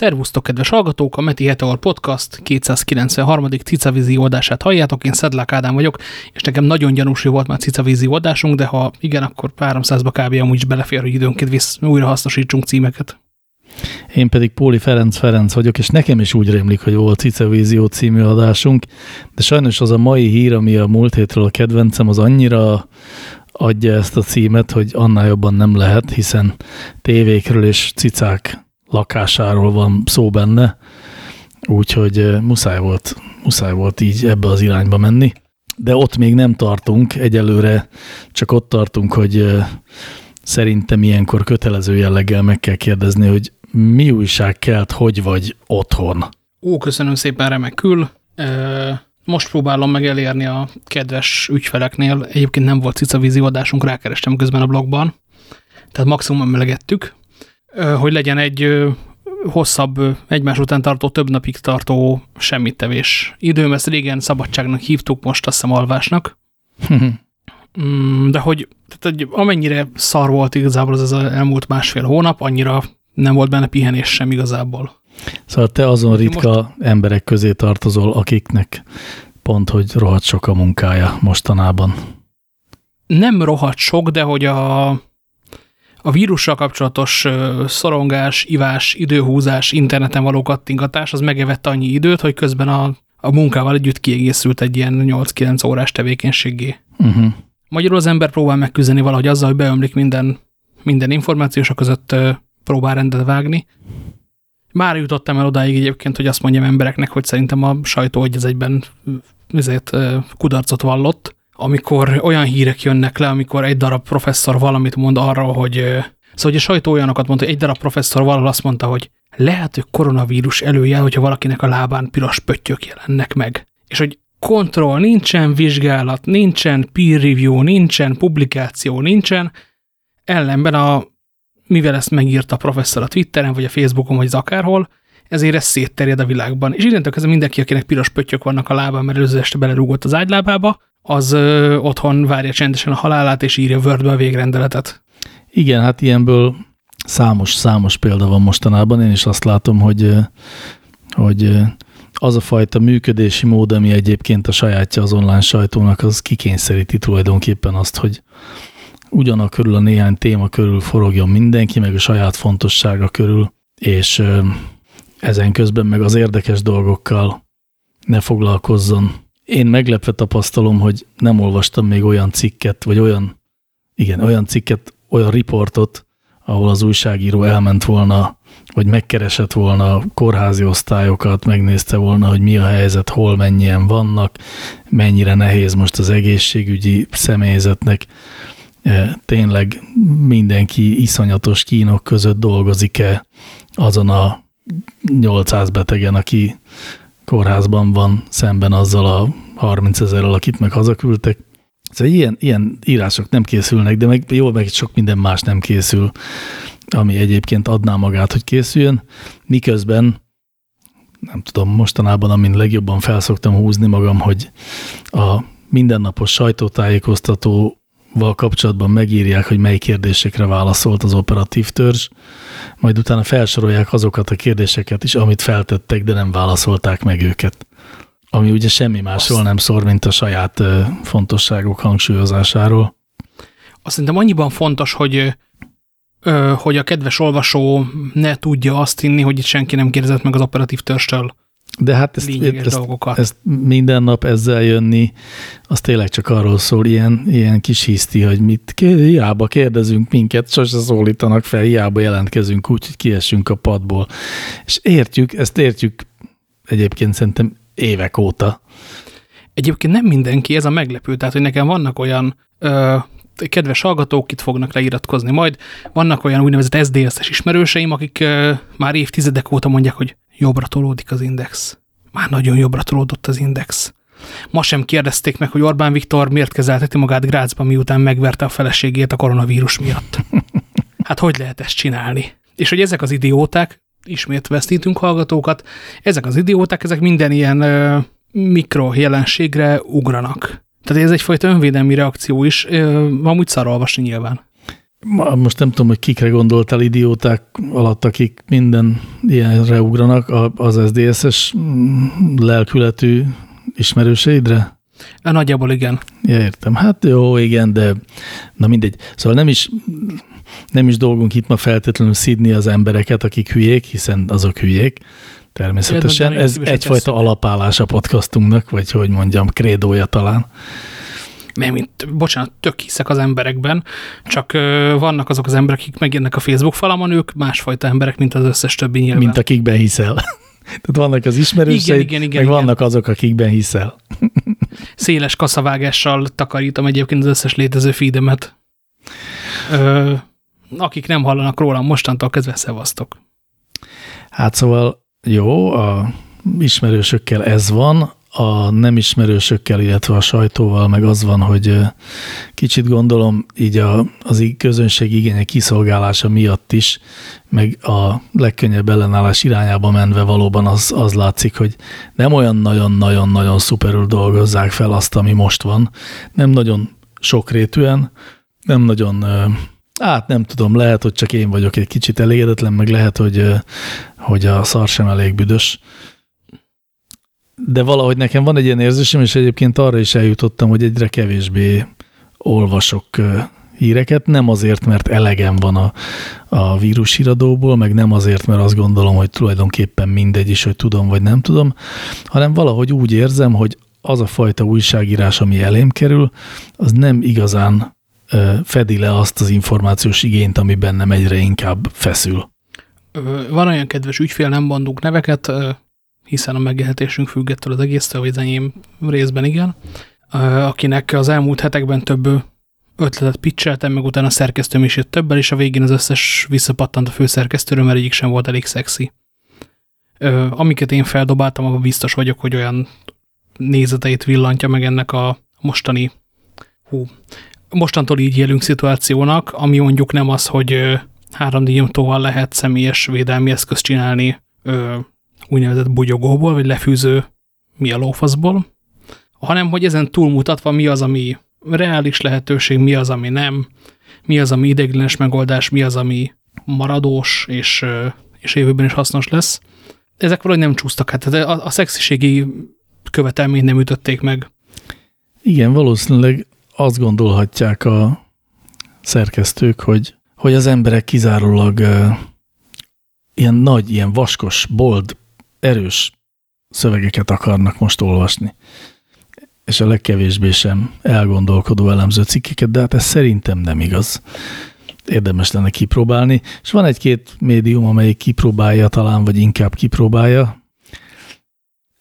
Szervusztok, kedves hallgatók! A Meti Heteor Podcast 293. Cicavízi oldását halljátok. Én Szedlák Ádám vagyok, és nekem nagyon gyanús, volt már Cicavízi oldásunk, de ha igen, akkor 300-ba kb. amúgy is belefér, hogy időnként visz, újra hasznosítsunk címeket. Én pedig Póli Ferenc Ferenc vagyok, és nekem is úgy rémlik, hogy volt Cicavízió című adásunk, de sajnos az a mai hír, ami a múlt hétről a kedvencem, az annyira adja ezt a címet, hogy annál jobban nem lehet, hiszen tévékről és cicák lakásáról van szó benne, úgyhogy muszáj volt, muszáj volt így ebbe az irányba menni. De ott még nem tartunk, egyelőre csak ott tartunk, hogy szerintem ilyenkor kötelező jelleggel meg kell kérdezni, hogy mi újság kelt, hogy vagy otthon. Ó, köszönöm szépen remekül. Most próbálom meg elérni a kedves ügyfeleknél. Egyébként nem volt cicavízi adásunk, rákerestem közben a blogban. Tehát maximum emelegettük, hogy legyen egy hosszabb, egymás után tartó, több napig tartó semmittevés időm. Ezt régen szabadságnak hívtuk, most azt hiszem alvásnak. Mm, de hogy tehát, hogy amennyire szar volt igazából az, az elmúlt másfél hónap, annyira nem volt benne pihenés sem igazából. Szóval te azon ritka most... emberek közé tartozol, akiknek pont, hogy rohadt sok a munkája mostanában. Nem rohadt sok, de hogy a, a vírussal kapcsolatos szorongás, ivás, időhúzás, interneten való kattingatás, az megevett annyi időt, hogy közben a, a munkával együtt kiegészült egy ilyen 8-9 órás tevékenységé. Uh mhm. -huh. Magyarul az ember próbál megküzdeni valahogy azzal, hogy beömlik minden, minden információ, és a között próbál rendet vágni. Már jutottam el odáig egyébként, hogy azt mondjam embereknek, hogy szerintem a sajtó egy az egyben ezért kudarcot vallott, amikor olyan hírek jönnek le, amikor egy darab professzor valamit mond arról, hogy szóval a sajtó olyanokat mondta, hogy egy darab professzor valahol azt mondta, hogy lehet, hogy koronavírus előjel, hogyha valakinek a lábán piros pöttyök jelennek meg. És hogy kontroll, nincsen vizsgálat, nincsen peer review, nincsen publikáció, nincsen, ellenben a, mivel ezt megírta a professzor a Twitteren, vagy a Facebookon, vagy az akárhol, ezért ez szétterjed a világban. És innentől kezdve mindenki, akinek piros pöttyök vannak a lábán, mert előző este belerúgott az ágylábába, az ö, otthon várja csendesen a halálát, és írja Wordbe a végrendeletet. Igen, hát ilyenből számos, számos példa van mostanában. Én is azt látom, hogy, hogy az a fajta működési mód, ami egyébként a sajátja az online sajtónak, az kikényszeríti tulajdonképpen azt, hogy ugyanak körül a néhány téma körül forogjon mindenki, meg a saját fontossága körül, és ezen közben meg az érdekes dolgokkal ne foglalkozzon. Én meglepve tapasztalom, hogy nem olvastam még olyan cikket, vagy olyan, igen, olyan cikket, olyan riportot, ahol az újságíró elment volna, vagy megkeresett volna a kórházi osztályokat, megnézte volna, hogy mi a helyzet, hol mennyien vannak, mennyire nehéz most az egészségügyi személyzetnek. E, tényleg mindenki iszonyatos kínok között dolgozik-e azon a 800 betegen, aki kórházban van, szemben azzal a 30 ezerrel, akit meg hazaküldtek. Szóval ilyen, ilyen írások nem készülnek, de meg jó, meg sok minden más nem készül, ami egyébként adná magát, hogy készüljön, miközben nem tudom, mostanában, amin legjobban felszoktam húzni magam, hogy a mindennapos sajtótájékoztató val kapcsolatban megírják, hogy mely kérdésekre válaszolt az operatív törzs, majd utána felsorolják azokat a kérdéseket is, amit feltettek, de nem válaszolták meg őket. Ami ugye semmi másról Azt... nem szól, mint a saját fontosságok hangsúlyozásáról. Azt szerintem annyiban fontos, hogy hogy a kedves olvasó ne tudja azt hinni, hogy itt senki nem kérdezett meg az operatív törstől de hát ezt, ezt, dolgokat. ezt minden nap ezzel jönni, az tényleg csak arról szól, ilyen, ilyen kis hiszti, hogy mit hiába kérdezünk minket, sose szólítanak fel, hiába jelentkezünk úgy, hogy kiessünk a padból. És értjük, ezt értjük egyébként szerintem évek óta. Egyébként nem mindenki, ez a meglepő, tehát hogy nekem vannak olyan ö, kedves hallgatók, itt fognak leiratkozni majd, vannak olyan úgynevezett SDSS ismerőseim, akik ö, már évtizedek óta mondják, hogy jobbra tolódik az index. Már nagyon jobbra tolódott az index. Ma sem kérdezték meg, hogy Orbán Viktor miért kezelteti magát Grácsban, miután megverte a feleségét a koronavírus miatt. Hát hogy lehet ezt csinálni? És hogy ezek az idióták, ismét vesztítünk hallgatókat, ezek az idióták, ezek minden ilyen ö, mikro jelenségre ugranak. Tehát ez egyfajta önvédelmi reakció is, ö, amúgy szar olvasni nyilván. Most nem tudom, hogy kikre gondoltál idióták alatt, akik minden ilyenre ugranak, az SDSS lelkületű ismerőseidre? Nagyjából igen. Ja, értem. Hát jó, igen, de na mindegy. Szóval nem is, nem is dolgunk itt ma feltétlenül szídni az embereket, akik hülyék, hiszen azok hülyék, természetesen. Ez egyfajta alapállás a podcastunknak, vagy hogy mondjam, krédója talán nem, mint, bocsánat, tök hiszek az emberekben, csak ö, vannak azok az emberek, akik megjelennek a Facebook falamon, ők másfajta emberek, mint az összes többi nyilván. Mint akikben hiszel. Tehát vannak az ismerőseid, igen, igen, igen, meg igen. vannak azok, akikben hiszel. Széles kaszavágással takarítom egyébként az összes létező feedemet. Ö, akik nem hallanak rólam, mostantól kezdve szevasztok. Hát szóval jó, a ismerősökkel ez van, a nem ismerősökkel, illetve a sajtóval meg az van, hogy kicsit gondolom így a, az közönség igénye kiszolgálása miatt is, meg a legkönnyebb ellenállás irányába menve valóban az, az látszik, hogy nem olyan nagyon-nagyon-nagyon szuperül dolgozzák fel azt, ami most van. Nem nagyon sokrétűen, nem nagyon, hát nem tudom, lehet, hogy csak én vagyok egy kicsit elégedetlen, meg lehet, hogy, hogy a szar sem elég büdös, de valahogy nekem van egy ilyen érzésem, és egyébként arra is eljutottam, hogy egyre kevésbé olvasok híreket, nem azért, mert elegem van a, a vírushíradóból, meg nem azért, mert azt gondolom, hogy tulajdonképpen mindegy is, hogy tudom vagy nem tudom, hanem valahogy úgy érzem, hogy az a fajta újságírás, ami elém kerül, az nem igazán fedi le azt az információs igényt, ami bennem egyre inkább feszül. Van olyan kedves ügyfél, nem mondunk neveket, hiszen a megélhetésünk függettől az egésztől, vagy az enyém részben igen, akinek az elmúlt hetekben több ötletet pitcheltem, meg utána a szerkesztőm is jött többel, és a végén az összes visszapattant a főszerkesztőről, mert egyik sem volt elég szexi. Amiket én feldobáltam, abban biztos vagyok, hogy olyan nézeteit villantja meg ennek a mostani, hú, mostantól így élünk szituációnak, ami mondjuk nem az, hogy 3D lehet személyes védelmi eszközt csinálni úgynevezett bugyogóból, vagy lefűző mi a lófaszból, hanem hogy ezen túlmutatva mi az, ami reális lehetőség, mi az, ami nem, mi az, ami ideiglenes megoldás, mi az, ami maradós és, és jövőben is hasznos lesz. Ezek valahogy nem csúsztak, hát a, a szexiségi követelményt nem ütötték meg. Igen, valószínűleg azt gondolhatják a szerkesztők, hogy, hogy az emberek kizárólag uh, ilyen nagy, ilyen vaskos, bold erős szövegeket akarnak most olvasni, és a legkevésbé sem elgondolkodó elemző cikkeket, de hát ez szerintem nem igaz. Érdemes lenne kipróbálni, és van egy-két médium, amelyik kipróbálja talán, vagy inkább kipróbálja.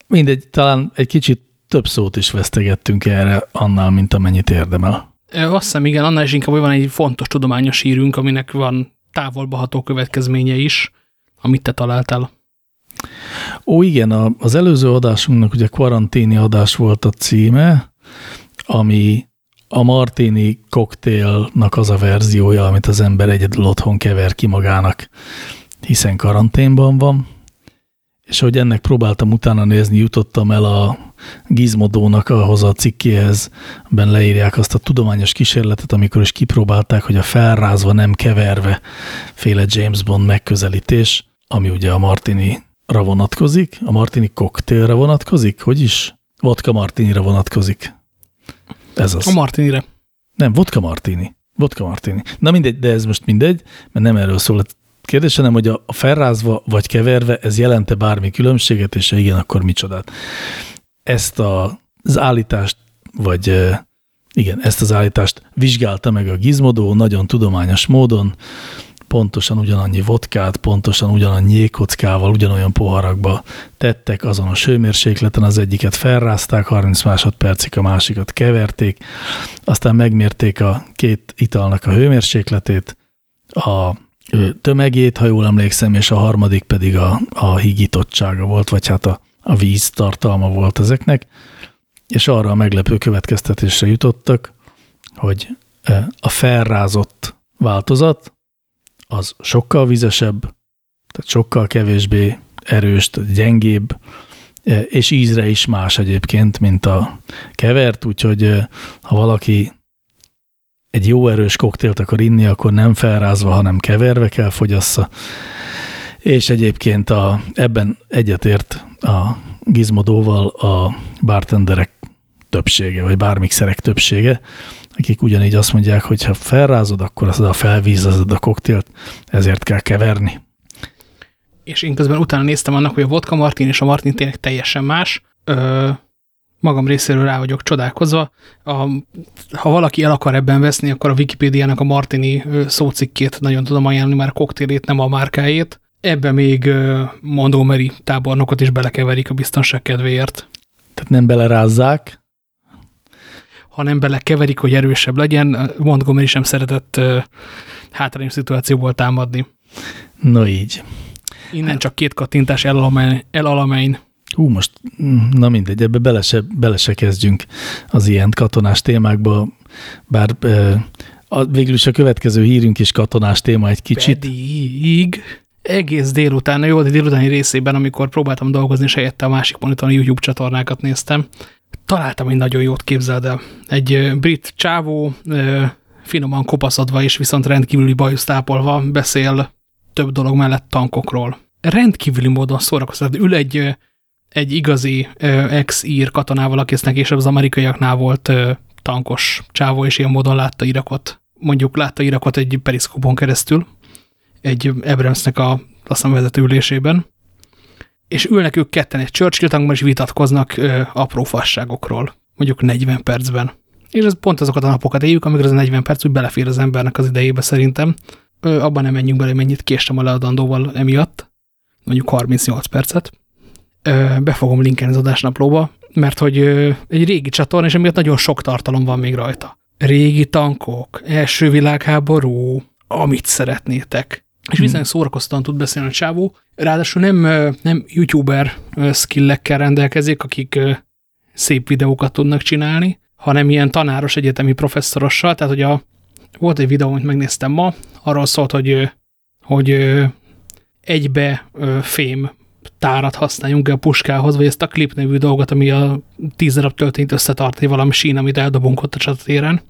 Mindegy, talán egy kicsit több szót is vesztegettünk erre annál, mint amennyit érdemel. Azt hiszem, igen, annál is inkább, hogy van egy fontos tudományos hírünk, aminek van távolba ható következménye is, amit te találtál. Ó, igen, az előző adásunknak ugye karanténi adás volt a címe, ami a martini koktélnak az a verziója, amit az ember egyedül otthon kever ki magának, hiszen karanténban van, és hogy ennek próbáltam utána nézni, jutottam el a Gizmodónak ahhoz a cikkéhez, ben leírják azt a tudományos kísérletet, amikor is kipróbálták, hogy a felrázva nem keverve féle James Bond megközelítés, ami ugye a Martini vonatkozik, a martini koktélre vonatkozik, hogy is? Vodka martinire vonatkozik. Ez az. A martinire. Nem, vodka martini. Vodka martini. Na mindegy, de ez most mindegy, mert nem erről szól a kérdés, hanem hogy a felrázva vagy keverve, ez jelente bármi különbséget, és ha igen, akkor micsodát. Ezt a, az állítást, vagy igen, ezt az állítást vizsgálta meg a Gizmodo nagyon tudományos módon, pontosan ugyanannyi vodkát, pontosan ugyanannyi jégkockával, ugyanolyan poharakba tettek azonos hőmérsékleten, az egyiket felrázták, 30 másodpercig a másikat keverték, aztán megmérték a két italnak a hőmérsékletét, a tömegét, ha jól emlékszem, és a harmadik pedig a, a higítottsága volt, vagy hát a, a víz tartalma volt ezeknek, és arra a meglepő következtetésre jutottak, hogy a felrázott változat, az sokkal vizesebb, tehát sokkal kevésbé erős, gyengébb, e, és ízre is más egyébként, mint a kevert, úgyhogy e, ha valaki egy jó erős koktélt akar inni, akkor nem felrázva, hanem keverve kell fogyassza. És egyébként a, ebben egyetért a gizmodóval a bartenderek többsége, vagy bármixerek többsége, akik ugyanígy azt mondják, hogy ha felrázod, akkor az a felvízezed a koktélt, ezért kell keverni. És én közben utána néztem annak, hogy a vodka martin és a martin tényleg teljesen más. Ö, magam részéről rá vagyok csodálkozva. A, ha valaki el akar ebben veszni, akkor a Wikipédiának a Martini szócikkét nagyon tudom ajánlani, már a koktélét, nem a márkájét. Ebbe még Montgomery tábornokot is belekeverik a biztonság kedvéért. Tehát nem belerázzák, hanem belekeverik, hogy erősebb legyen. Montgomery sem szeretett hátrányos szituációból támadni. No így. Innen csak két kattintás elalamein. Hú, most, na mindegy, ebbe bele se, bele se kezdjünk az ilyen katonás témákba, bár e, a, végül is a következő hírünk is katonás téma egy kicsit. Pedig egész délután, jó, de délutáni részében, amikor próbáltam dolgozni, és helyette a másik monitoron YouTube csatornákat néztem, találtam egy nagyon jót, képzeld el. Egy brit csávó, finoman kopaszodva és viszont rendkívüli bajusz tápolva beszél több dolog mellett tankokról. Rendkívüli módon szórakoztat. Ül egy, egy igazi ex-ír katonával, aki később az amerikaiaknál volt tankos csávó, és ilyen módon látta Irakot. Mondjuk látta Irakot egy periszkópon keresztül, egy Abramsnek a aztán vezető ülésében, és ülnek ők ketten egy Churchill tankban, és vitatkoznak ö, apró fasságokról, mondjuk 40 percben. És ez pont azokat a napokat éljük, amikor az a 40 perc úgy belefér az embernek az idejébe szerintem. Ö, abban nem menjünk bele, mennyit késtem a leadandóval emiatt, mondjuk 38 percet. Ö, be fogom linkelni az adásnaplóba, mert hogy ö, egy régi csatorna, és emiatt nagyon sok tartalom van még rajta. Régi tankok, első világháború, amit szeretnétek és hmm. viszonylag szórakoztatóan tud beszélni a csávó. Ráadásul nem, nem youtuber skillekkel rendelkezik, akik szép videókat tudnak csinálni, hanem ilyen tanáros egyetemi professzorossal, tehát hogy a, volt egy videó, amit megnéztem ma, arról szólt, hogy, hogy egybe fém tárat használjunk a puskához, vagy ezt a klip nevű dolgot, ami a tíz darab töltényt összetartani valami sín, amit eldobunk ott a csatatéren,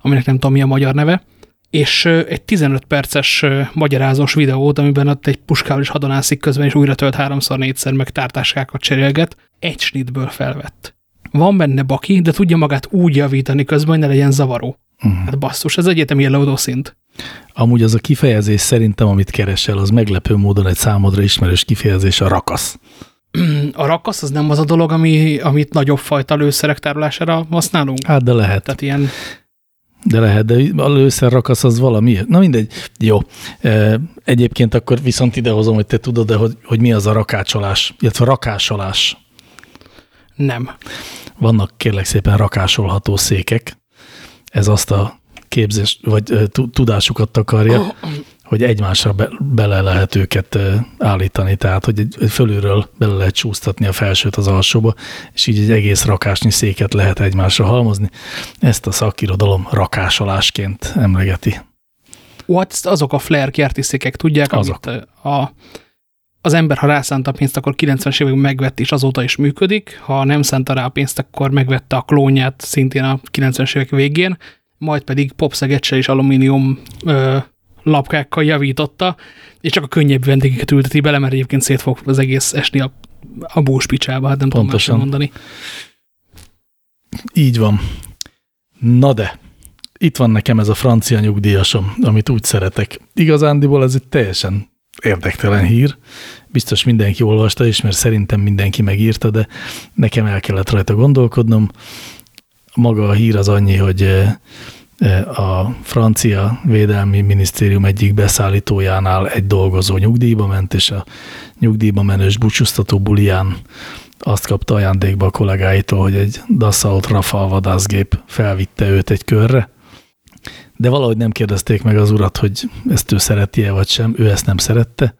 aminek nem tudom mi a magyar neve, és egy 15 perces magyarázós videót, amiben ott egy puskával is hadonászik közben, és újra tölt háromszor, négyszer, meg tártáskákat cserélget, egy snitből felvett. Van benne baki, de tudja magát úgy javítani közben, hogy ne legyen zavaró. Uh -huh. Hát basszus, ez egyetemi leadó szint. Amúgy az a kifejezés szerintem, amit keresel, az meglepő módon egy számodra ismerős kifejezés a rakasz. A rakasz az nem az a dolog, ami, amit nagyobb fajta lőszerek tárolására használunk? Hát, de lehet. Tehát ilyen de lehet, de a lőszerrakasz az valami. Na mindegy. Jó. Egyébként akkor viszont idehozom, hogy te tudod, de hogy, hogy mi az a rakácsolás, illetve rakásolás. Nem. Vannak kérlek szépen rakásolható székek. Ez azt a képzés, vagy tudásukat takarja. Hogy egymásra be, bele lehet őket állítani, tehát hogy fölülről bele lehet csúsztatni a felsőt az alsóba, és így egy egész rakásnyi széket lehet egymásra halmozni. Ezt a szakirodalom rakásolásként emlegeti. Ó, hát azok a Flair kerti székek tudják, azok. amit a, az ember, ha rászánta a pénzt, akkor 90-es években megvett, és azóta is működik. Ha nem szánta rá a pénzt, akkor megvette a klónját szintén a 90-es évek végén, majd pedig popszegetse és alumínium ö, lapkákkal javította, és csak a könnyebb vendégeket ülteti bele, mert egyébként szét fog az egész esni a, a búspicsába, hát nem Pontosan. tudom mondani. Így van. Na de, itt van nekem ez a francia nyugdíjasom, amit úgy szeretek. Igazándiból ez egy teljesen érdektelen hír. Biztos mindenki olvasta is, mert szerintem mindenki megírta, de nekem el kellett rajta gondolkodnom. Maga a hír az annyi, hogy eh, a francia védelmi minisztérium egyik beszállítójánál egy dolgozó nyugdíjba ment, és a nyugdíjba menős búcsúztató bulián azt kapta ajándékba a kollégáitól, hogy egy Dassault Rafale vadászgép felvitte őt egy körre, de valahogy nem kérdezték meg az urat, hogy ezt ő szereti-e vagy sem, ő ezt nem szerette,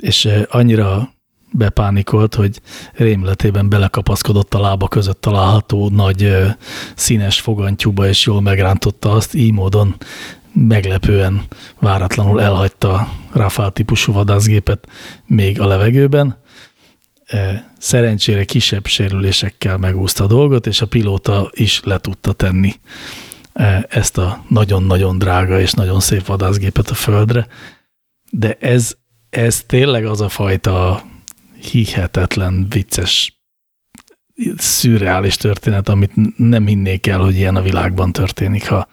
és annyira bepánikolt, hogy rémletében belekapaszkodott a lába között található nagy színes fogantyúba, és jól megrántotta azt, így módon meglepően, váratlanul elhagyta a Rafale típusú vadászgépet még a levegőben. Szerencsére kisebb sérülésekkel megúszta a dolgot, és a pilóta is le tudta tenni ezt a nagyon-nagyon drága és nagyon szép vadászgépet a földre, de ez, ez tényleg az a fajta hihetetlen, vicces, szürreális történet, amit nem hinnék el, hogy ilyen a világban történik, ha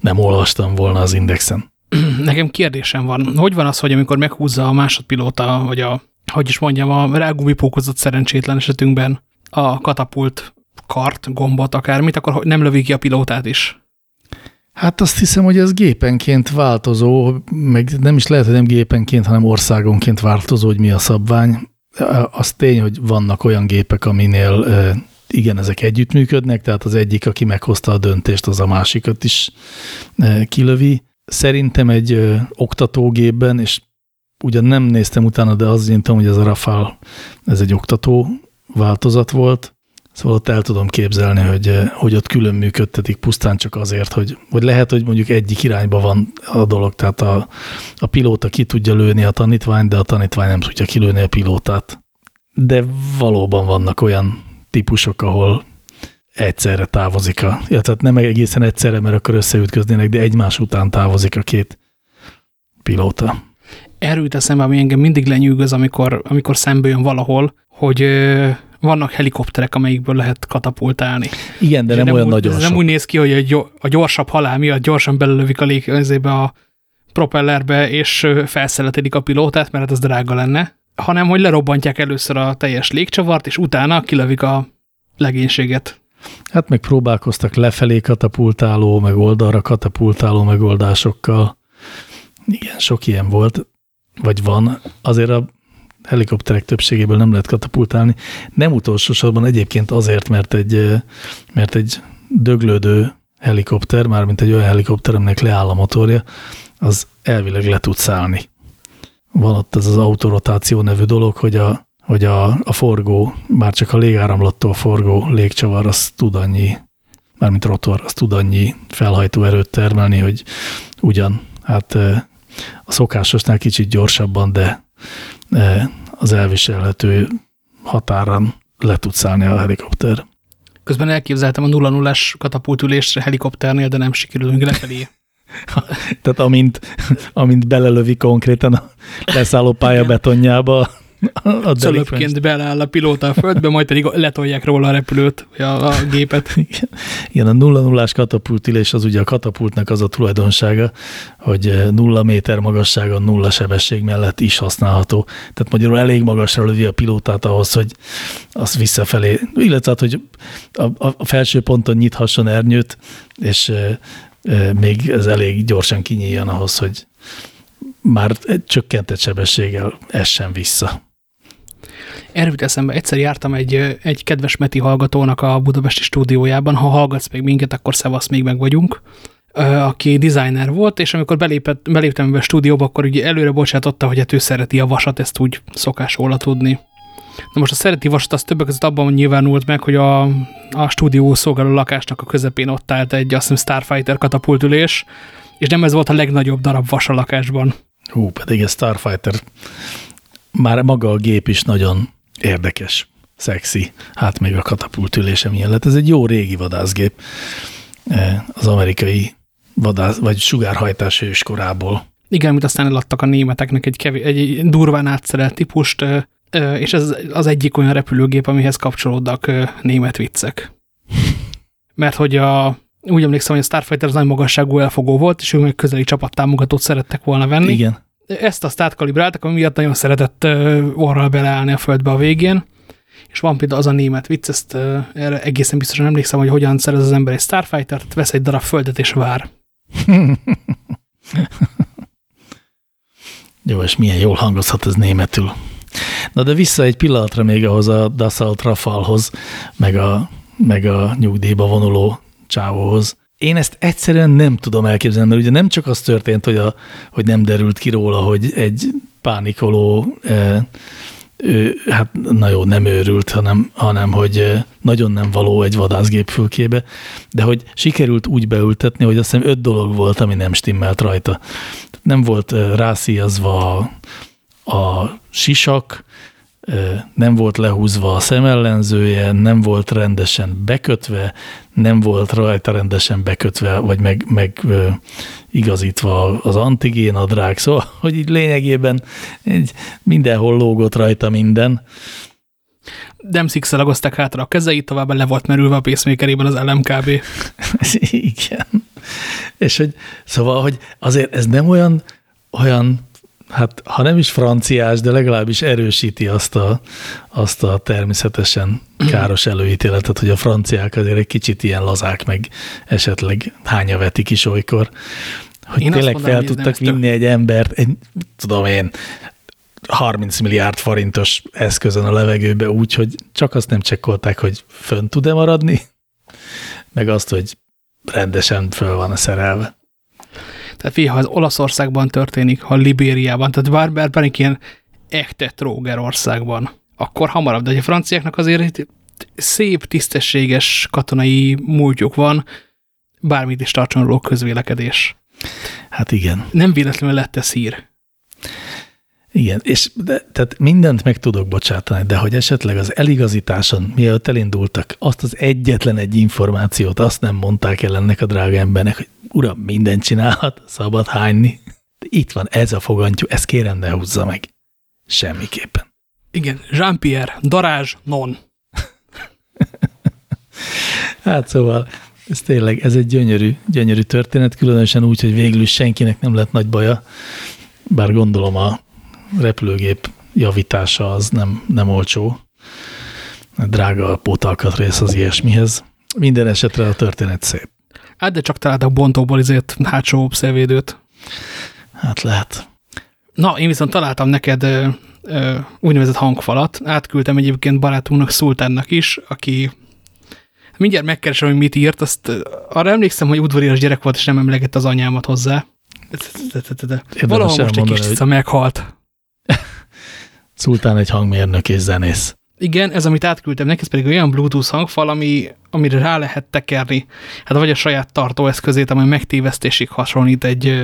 nem olvastam volna az indexen. Nekem kérdésem van. Hogy van az, hogy amikor meghúzza a másodpilóta, vagy a, hogy is mondjam, a rágumipókozott szerencsétlen esetünkben a katapult kart, gombot, akármit, akkor nem lövik ki a pilótát is? Hát azt hiszem, hogy ez gépenként változó, meg nem is lehet, hogy nem gépenként, hanem országonként változó, hogy mi a szabvány. Az tény, hogy vannak olyan gépek, aminél igen, ezek együttműködnek, tehát az egyik, aki meghozta a döntést, az a másikat is kilövi. Szerintem egy oktatógépben, és ugyan nem néztem utána, de azt én tudom, hogy ez a Rafale, ez egy oktató változat volt, Szóval ott el tudom képzelni, hogy, hogy ott külön működtetik pusztán csak azért, hogy vagy lehet, hogy mondjuk egyik irányba van a dolog, tehát a, a pilóta ki tudja lőni a tanítványt, de a tanítvány nem tudja kilőni a pilótát. De valóban vannak olyan típusok, ahol egyszerre távozik a, ja, tehát nem egészen egyszerre, mert akkor összeütköznének, de egymás után távozik a két pilóta. Erről jut eszembe, ami engem mindig lenyűgöz, amikor, amikor szembe jön valahol, hogy vannak helikopterek, amelyikből lehet katapultálni. Igen, de nem, nem olyan úgy, nagyon nem úgy néz ki, hogy a gyorsabb halál miatt gyorsan belelövik a lég a propellerbe, és felszeletedik a pilótát, mert ez drága lenne, hanem hogy lerobbantják először a teljes légcsavart, és utána kilövik a legénységet. Hát meg próbálkoztak lefelé katapultáló, meg oldalra katapultáló megoldásokkal. Igen, sok ilyen volt, vagy van. Azért a helikopterek többségéből nem lehet katapultálni. Nem utolsó sorban egyébként azért, mert egy, mert egy döglődő helikopter, mármint egy olyan helikopter, aminek leáll a motorja, az elvileg le tud szállni. Van ott ez az autorotáció nevű dolog, hogy a, hogy a, a forgó, már csak a légáramlattól forgó légcsavar, az tud annyi, mármint rotor, az tud annyi felhajtó erőt termelni, hogy ugyan, hát a szokásosnál kicsit gyorsabban, de az elviselhető határan le tud szállni a helikopter. Közben elképzeltem a 0 0 katapultülésre helikopternél, de nem sikerülünk lefelé. Tehát amint, amint belelövi konkrétan a leszálló pálya betonjába, a Cölöpként beláll a pilóta a földbe, majd pedig letolják róla a repülőt, a, a gépet. Igen, a nulla nullás katapultülés az ugye a katapultnak az a tulajdonsága, hogy eh, nulla méter magassága nulla sebesség mellett is használható. Tehát magyarul elég magasra lövi a pilótát ahhoz, hogy az visszafelé, illetve hát, hogy a, a felső ponton nyithasson ernyőt, és e, e, még ez elég gyorsan kinyíljon ahhoz, hogy már csökkentett sebességgel essen vissza. Erről eszembe, egyszer jártam egy, egy kedves Meti hallgatónak a budapesti stúdiójában, ha hallgatsz még minket, akkor szevasz, még meg vagyunk, aki designer volt, és amikor belépett, beléptem be a stúdióba, akkor ugye előre bocsátotta, hogy hát ő szereti a vasat, ezt úgy szokás róla tudni. Na most a szereti vasat az többek között abban nyilvánult meg, hogy a, a stúdió szolgáló lakásnak a közepén ott állt egy azt hiszem Starfighter katapultülés, és nem ez volt a legnagyobb darab vas a lakásban. Hú, pedig a Starfighter már maga a gép is nagyon érdekes, szexi, hát még a katapultülése milyen lett. Ez egy jó régi vadászgép eh, az amerikai vadász, vagy sugárhajtás őskorából. Igen, amit aztán eladtak a németeknek egy, kevés, egy durván átszerelt típust, eh, eh, és ez az egyik olyan repülőgép, amihez kapcsolódnak német viccek. Mert hogy a, úgy emlékszem, hogy a Starfighter az nagy magasságú elfogó volt, és ők meg közeli csapattámogatót szerettek volna venni. Igen ezt azt átkalibráltak, ami miatt nagyon szeretett orral beleállni a földbe a végén, és van például az a német vicc, ezt erre egészen biztosan emlékszem, hogy hogyan szerez az ember egy Starfighter-t, vesz egy darab földet és vár. Jó, és milyen jól hangozhat ez németül. Na de vissza egy pillanatra még ahhoz a Dassault Rafalhoz, meg a, meg a nyugdíjba vonuló csávóhoz én ezt egyszerűen nem tudom elképzelni, mert ugye nem csak az történt, hogy, a, hogy nem derült ki róla, hogy egy pánikoló, e, ő, hát na jó, nem őrült, hanem, hanem hogy e, nagyon nem való egy vadászgép fülkébe, de hogy sikerült úgy beültetni, hogy azt hiszem öt dolog volt, ami nem stimmelt rajta. Nem volt e, rászíjazva a, a sisak, nem volt lehúzva a szemellenzője, nem volt rendesen bekötve, nem volt rajta rendesen bekötve, vagy meg, meg igazítva az antigén a drág, szóval, hogy így lényegében egy, mindenhol lógott rajta minden. Nem szikszelagozták hátra a kezeit, továbbá le volt merülve a pacemakerében az LMKB. Igen. És hogy, szóval, hogy azért ez nem olyan, olyan hát ha nem is franciás, de legalábbis erősíti azt a, azt a természetesen káros előítéletet, hogy a franciák azért egy kicsit ilyen lazák, meg esetleg hánya vetik is olykor, hogy én tényleg mondom, fel tudtak vinni tök... egy embert, egy, tudom én, 30 milliárd forintos eszközön a levegőbe úgy, hogy csak azt nem csekkolták, hogy fönn tud-e maradni, meg azt, hogy rendesen föl van a szerelve. Tehát figyelj, ha az Olaszországban történik, ha Libériában, tehát bár, bár, bár ilyen echte tróger országban, akkor hamarabb. De a franciáknak azért szép, tisztességes katonai múltjuk van, bármit is tartson közvélekedés. Hát igen. Nem véletlenül lett ez hír. Igen, és de, tehát mindent meg tudok bocsátani, de hogy esetleg az eligazításon, mielőtt elindultak, azt az egyetlen egy információt, azt nem mondták el ennek a drága embernek, hogy uram, mindent csinálhat, szabad hányni. De itt van ez a fogantyú, ezt kérem ne húzza meg. Semmiképpen. Igen, Jean-Pierre, darázs, non. hát szóval, ez tényleg, ez egy gyönyörű, gyönyörű történet, különösen úgy, hogy végül is senkinek nem lett nagy baja, bár gondolom a repülőgép javítása az nem, nem olcsó. Drága a pótalkatrész az ilyesmihez. Minden esetre a történet szép. Hát de csak találtak bontóból izért hátsó szélvédőt. Hát lehet. Na, én viszont találtam neked ö, ö, úgynevezett hangfalat. Átküldtem egyébként barátunknak, Szultánnak is, aki mindjárt megkeresem, hogy mit írt. Azt arra emlékszem, hogy udvarias gyerek volt, és nem emlegett az anyámat hozzá. Valahol most egy kis meghalt. Szultán egy hangmérnök és zenész. Igen, ez, amit átküldtem neki, ez pedig olyan Bluetooth hangfal, ami, amire rá lehet tekerni. Hát vagy a saját tartóeszközét, amely megtévesztésig hasonlít egy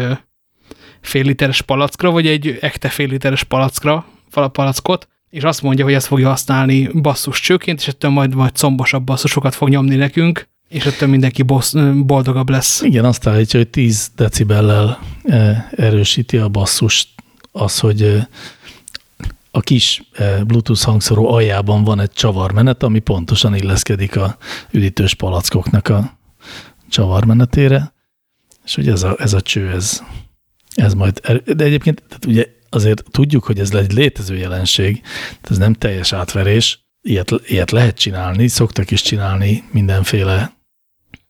fél literes palackra, vagy egy ekte fél literes palackra, palackot, és azt mondja, hogy ezt fogja használni basszus csőként, és ettől majd, majd combosabb basszusokat fog nyomni nekünk, és ettől mindenki bossz, boldogabb lesz. Igen, azt állítja, hogy 10 decibellel erősíti a basszust az, hogy a kis Bluetooth hangszóró aljában van egy csavarmenet, ami pontosan illeszkedik a üdítős palackoknak a csavarmenetére, és hogy ez a, ez a cső, ez, ez majd, de egyébként tehát ugye azért tudjuk, hogy ez egy létező jelenség, ez nem teljes átverés, ilyet, ilyet lehet csinálni, szoktak is csinálni mindenféle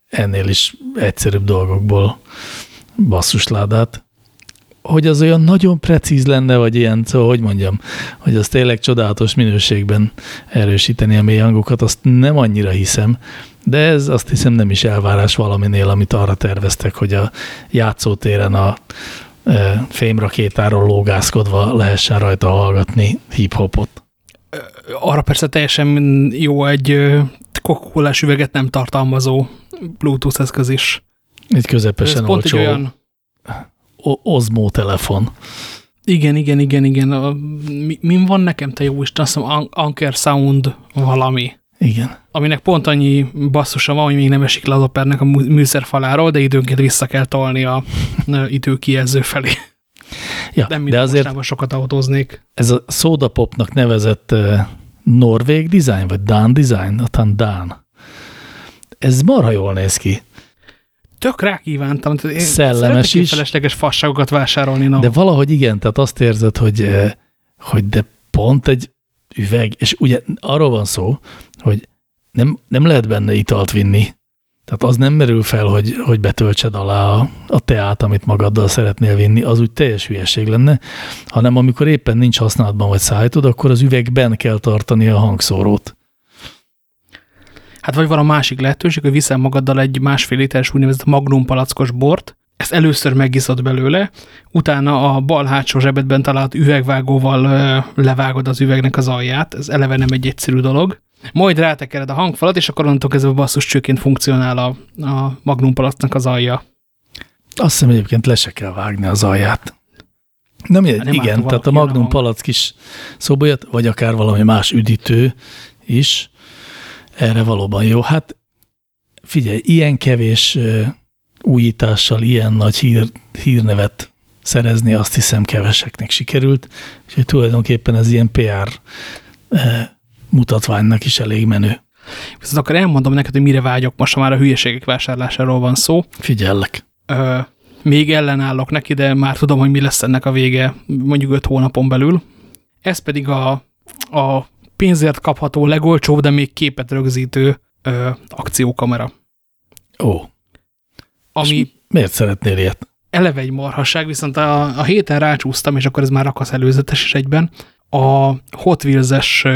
ennél is egyszerűbb dolgokból basszusládát, hogy az olyan nagyon precíz lenne, vagy ilyen, szóval hogy mondjam, hogy az tényleg csodálatos minőségben erősíteni a mély hangokat, azt nem annyira hiszem, de ez azt hiszem nem is elvárás valaminél, amit arra terveztek, hogy a játszótéren a e, fémrakétáról lógászkodva lehessen rajta hallgatni hip-hopot. Arra persze teljesen jó egy kokkulás üveget nem tartalmazó Bluetooth eszköz is. Egy közepesen olcsó. Pont egy olyan Osmo telefon. Igen, igen, igen, igen. Mi, min van nekem, te jó Isten? Azt hiszem Anker Sound valami. Igen. Aminek pont annyi basszusa van, hogy még nem esik le az opernek a műszerfaláról, de időnként vissza kell tolni a időkijelző felé. Ja, nem de azért sokat autóznék. Ez a Soda Popnak nevezett uh, norvég design, vagy Dán design, a Dán. Ez marha jól néz ki tök rákívántam. Én Szellemes is. felesleges fasságokat vásárolni. No. De valahogy igen, tehát azt érzed, hogy, eh, hogy de pont egy üveg, és ugye arról van szó, hogy nem, nem lehet benne italt vinni. Tehát az nem merül fel, hogy, hogy betöltsed alá a, a teát, amit magaddal szeretnél vinni, az úgy teljes hülyeség lenne, hanem amikor éppen nincs használatban vagy szállítod, akkor az üvegben kell tartani a hangszórót. Hát vagy van a másik lehetőség, hogy viszel magaddal egy másfél literes úgynevezett magnum palackos bort, ezt először megiszod belőle, utána a bal hátsó zsebedben talált üvegvágóval levágod az üvegnek az alját, ez eleve nem egy egyszerű dolog, majd rátekered a hangfalat, és akkor onnantól kezdve basszus csőként funkcionál a, a magnum palacknak az alja. Azt hiszem egyébként le se kell vágni az alját. Nem, hát nem igen, tehát a Magnum palack is szóba jött, vagy akár valami más üdítő is. Erre valóban jó. Hát figyelj, ilyen kevés újítással ilyen nagy hír, hírnevet szerezni, azt hiszem keveseknek sikerült, úgyhogy tulajdonképpen ez ilyen PR mutatványnak is elég menő. Viszont akkor elmondom neked, hogy mire vágyok, most már a hülyeségek vásárlásáról van szó. Figyellek. Ö, még ellenállok neki, de már tudom, hogy mi lesz ennek a vége mondjuk öt hónapon belül. Ez pedig a, a pénzért kapható legolcsóbb, de még képet rögzítő ö, akciókamera. Ó. Ami miért szeretnél ilyet? Eleve egy marhasság, viszont a, a héten rácsúsztam, és akkor ez már rakasz előzetes is egyben, a Hot Wheels-es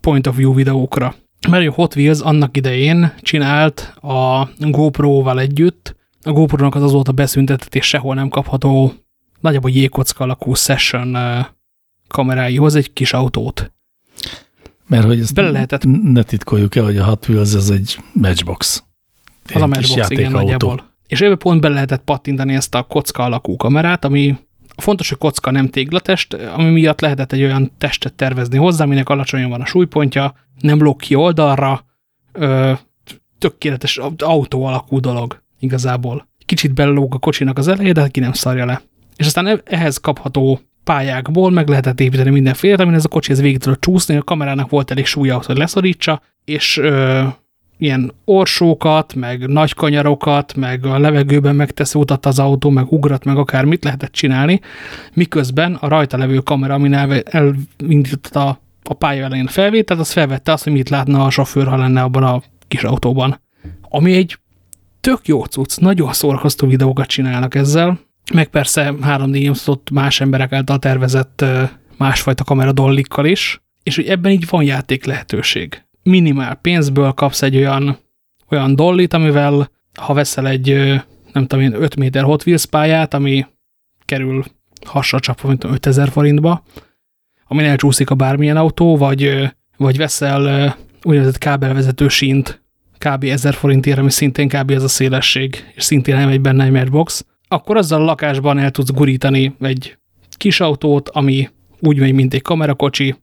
point of view videókra. Mert a Hot Wheels annak idején csinált a GoPro-val együtt, a GoPro-nak az azóta beszüntetett és sehol nem kapható nagyjából jégkocka alakú session kameráihoz egy kis autót. Mert hogy ezt Bele lehetett... ne titkoljuk el, hogy a Hot Wheels ez egy matchbox. Az a matchbox, igen, nagyjából. És ebbe pont be lehetett pattintani ezt a kocka alakú kamerát, ami fontos, hogy kocka nem téglatest, ami miatt lehetett egy olyan testet tervezni hozzá, aminek alacsonyan van a súlypontja, nem lók ki oldalra, ö, tökéletes autó alakú dolog igazából. Kicsit belelóg a kocsinak az eleje, de ki nem szarja le. És aztán e-, ehhez kapható pályákból meg lehetett építeni mindenféle, amin ez a kocsi ez végig tudott csúszni, a kamerának volt elég súlya hogy leszorítsa, és ö, ilyen orsókat, meg nagy kanyarokat, meg a levegőben megtesz utat az autó, meg ugrat, meg akár mit lehetett csinálni, miközben a rajta levő kamera, amin elindította a, a pálya elején felvételt, az felvette azt, hogy mit látna a sofőr, ha lenne abban a kis autóban. Ami egy tök jó cucc, nagyon szórakoztó videókat csinálnak ezzel, meg persze 3D más emberek által tervezett másfajta kamera dollikkal is, és hogy ebben így van játék lehetőség minimál pénzből kapsz egy olyan, olyan dollit, amivel ha veszel egy, nem tudom én, 5 méter Hot Wheels pályát, ami kerül hasra csapva, mint 5000 forintba, amin elcsúszik a bármilyen autó, vagy, vagy veszel úgynevezett kábelvezető sínt kb. 1000 forintért, ami szintén kb. ez a szélesség, és szintén nem egy benne egy matchbox, akkor azzal a lakásban el tudsz gurítani egy kis autót, ami úgy megy, mint egy kamerakocsi,